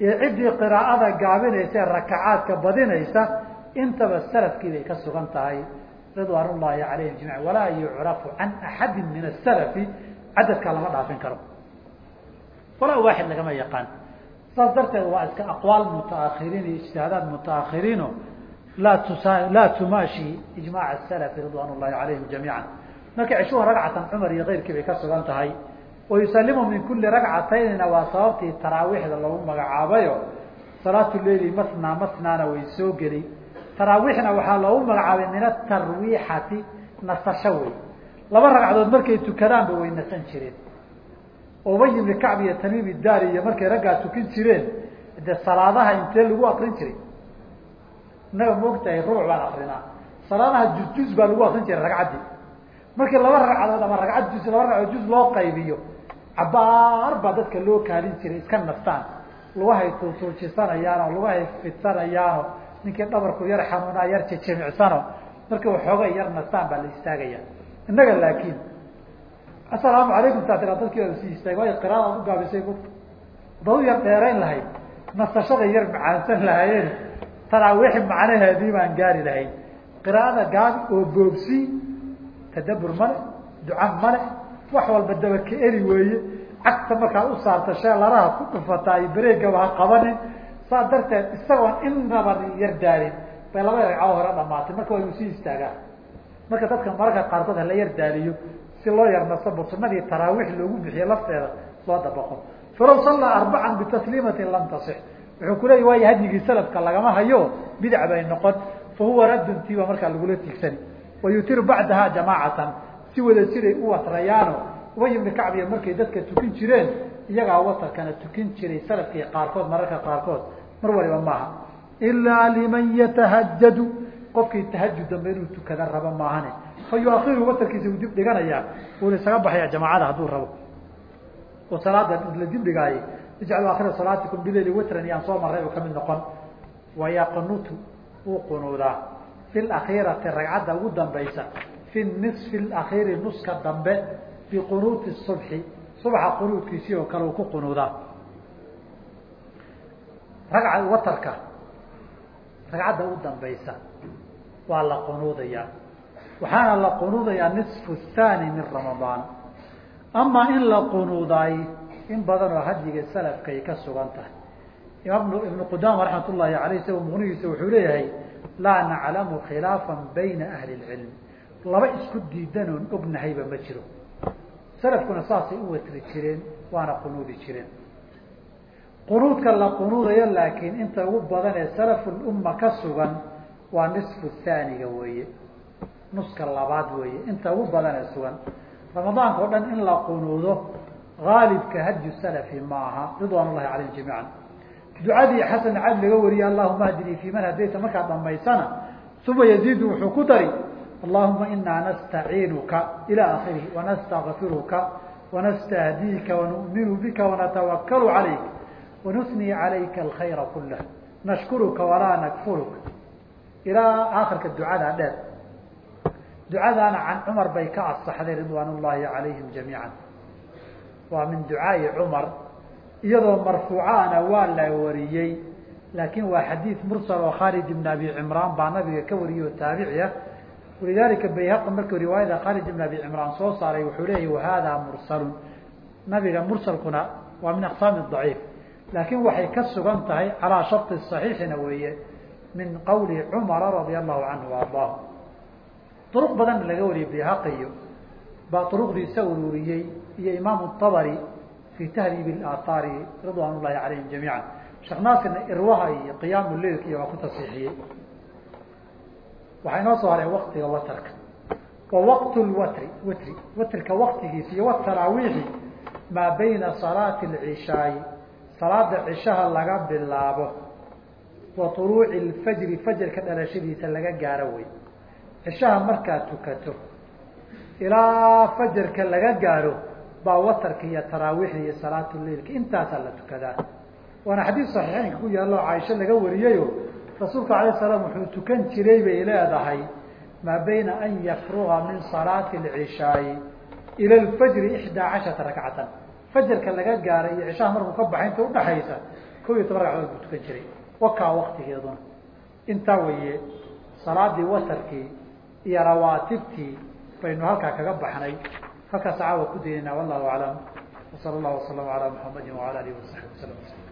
iyo ciddii qiraa'ada gaabinaysa ee rakacaadka badinaysa intaba salafkii bay ka sugan tahay. Ridwaan calayhim jamiica walaa yucrafu can axadi min asalafi cadadkaa lama dhaafin karo walaa waaxid lagama yaqaan. Saas darteed waa iska aqwaal mutaakhiriin iyo ijtihaadaad mutaakhiriino. Laa tumaashi ijmaac asalafi ridwaan ullahi calayhim jamiica marka cishuha ragcatan cumar iyo keyrkii bay ka sugan tahay. Wayusalimu min kuli ragcataynina waa sababtii taraawiixda lagu magacaabayo. Salaatu leili masnaa masnaana way soo geli. Taraawiixna waxaa loogu magacaabay min atarwiixati nasasho wey laba ragcadood markay tukadaanba way nasan jireen ubay ibni kacb iyo tamiim idaari iyo markay raggaa tukin jireen dee salaadaha intee lagu akrin jiray? Innaga maogtahay rubuc baan akrinaa salaadaha juz-juz baa lagu akrin jiray ragcaddii. Markii laba ragcadood ama ragcad juz laba ragcadood juz loo qaybiyo cabaar baa dadka loo kaalin jiray iska nastaan. Lugahay tuutuujisanayaano lugahay fidsanayaano ninkii dhabarku yar xanuunaa yar jejemicsano markii waxooga yar nastaan baa la istaagaya innaga laakiin assalaamu calaykum taa tiraa dadkii baa sii istaagay waayo qiraadaad u gaabisay dau yar dheerayn lahayd. Nasashada yar macaansan lahaayeen. Taraawiixi macnaheedii baan gaari lahayn. Qiraa'ada gaabi oo boobsi tadabur male duca male wax walba dabaka eli weeye. Cagta markaad u saarta sheelaraha ku dhufataa iyo bareegaba ha qabanin saa darteed isagoon innaba yar daalin bay laba ragcado hore dhamaatay marka waa inuu sii istaagaa. Marka dadka mararka qaarkood hala yar daaliyo si loo yar nasabo sunadii taraawiix loogu bixiye lafteeda loo dabaqo. Falaw sallaa arbacan bitasliimatin lam tasix. Wuxuu kuleeyay waayo hadyigii salafka lagama hayo bidac bay noqon. Fa huwa raddun tiiba markaa lagula tiigsani. Wayutiru bacdaha jamaacatan. Si wada jiray u watrayaano ubay ibni kacbiya markay dadka tukin jireen iyagaa watarkana tukin jiray salafkii qaarkood mararka qaarkood. Mar waliba maaha. Ilaa liman yatahajadu qofkii tahajud dambe inuu tukada rabo maahane fa watarkiisa uu dib dhiganayaa uuna isaga baxaya jamaacada hadduu rabo. Oo salaada la dib dhigaaye ijcalu akhira salaatikum bileyli witran yaan soo marray oo ka mid noqon. Wayaqnutu wuu qunuudaa. Fi ragcadda ugu dambaysa. Fi nisfi lakhiiri nuska dambe biqunuuti subxi subxa qunuudkiisii oo kale uu ku qunuudaa. Ragca watarka ragcadda u dambaysa waa la qunuudayaa waxaana la qunuudayaa nisfu thaani min ramadaan. Amaa in la qunuudaay in badan oo hadyiga salafka ka sugan tahay. Imaam ibnu qudaama raxmat ullaahi aleyh isaga muqnigiisa wuxuu leeyahay laa naclamu khilaafan bayna ahli lcilm laba isku diidan oon ognahayba ma jiro. Salafkuna saasay u watri jireen waana qunuudi jireen. Qunuudka la qunuudayo laakiin inta ugu badan ee salafulumma ka sugan waa nisfu thaaniga weeye nuska labaad weeye inta ugu badan ee sugan. Ramadaanka o dhan in la qunuudo haalibka hadyu salafi ma aha ridwaan ullahi calayhim jamiican. Ducadii xasan cad laga wariyey allahuma ahdinii fi man hadayta markaad dhamaysana uma yaziidu wuxuu ku dari allahuma inaa nastaciinuka ila akhirihi wanastakfiruka wanastahdiika wanu'minu bika wanatawakalu calayk wanusnii calayka alkhayra kulah nashkuruka walaa nakfuruka ilaa aakhirka ducadaa dheer ducadaana can cumar bay ka asaxday ridwaan ullaahi calayhim jamiica waa min ducaai cumar iyadoo marfuucaana waa la wariyey laakiin waa xadiid mursal oo khaalid ibn abi cimraan baa nabiga ka wariyey oo taabici ah walidalika bayhaqi markuu riwaayada khaalid ibn abi cimraan soo saaray wuxuu leeyahy wahada mursalun. Nabiga mursalkuna waa min aqsaami daciif laakiin waxay ka sugan tahay calaa sharti saxiixina weeye min qawli cumara radia allahu canhu ardaahu duruq badan laga wariyey bayhaqiyo baa duruqdiisa ururiyey iyo imaamu abari fi tahdiib aaaari ridwaan ullahi calayhim jamiica sheekh naasirna irwaha iyo qiyaamu leilka iyo waa ku tasiixiyey waxaa inoo soo haray waktiga watarka. Wa waqt lwatri watri watrika waktigiisa iyo wataraawiixi maa bayna salaati alcishaai salaada cishaha laga bilaabo. Wa طuluuci lfajri fajarka dhalashadiisa laga gaaro wey cishaha markaad tukato ilaa fajarka laga gaaro baa watarka iyo taraawiixda iyo salaatuleilka intaasaa la tukadaa. Waana xadiis saxiixeynka ku yaallo caaisho laga wariyeyo rasuulka alayh salaam wuxuu tukan jiray bay leedahay maa bayna an yafruga min salaati alcishaai ila alfajri ixdaa casharata rakcatan. Fajarka laga gaaray iyo cishaha markuu ka baxay inta udhaxaysa kow iyo toban ragcadood buu tukan jiray. Wakaa waktigeeduna intaa weeye salaadii watarkii iyo rawaatibtii baynu halkaa kaga baxnay. Halkaas caawa ku daynayna wallahu aclam. Wasala allahu wasalam alaa muxamadi wala alihi wasaxbi wasalam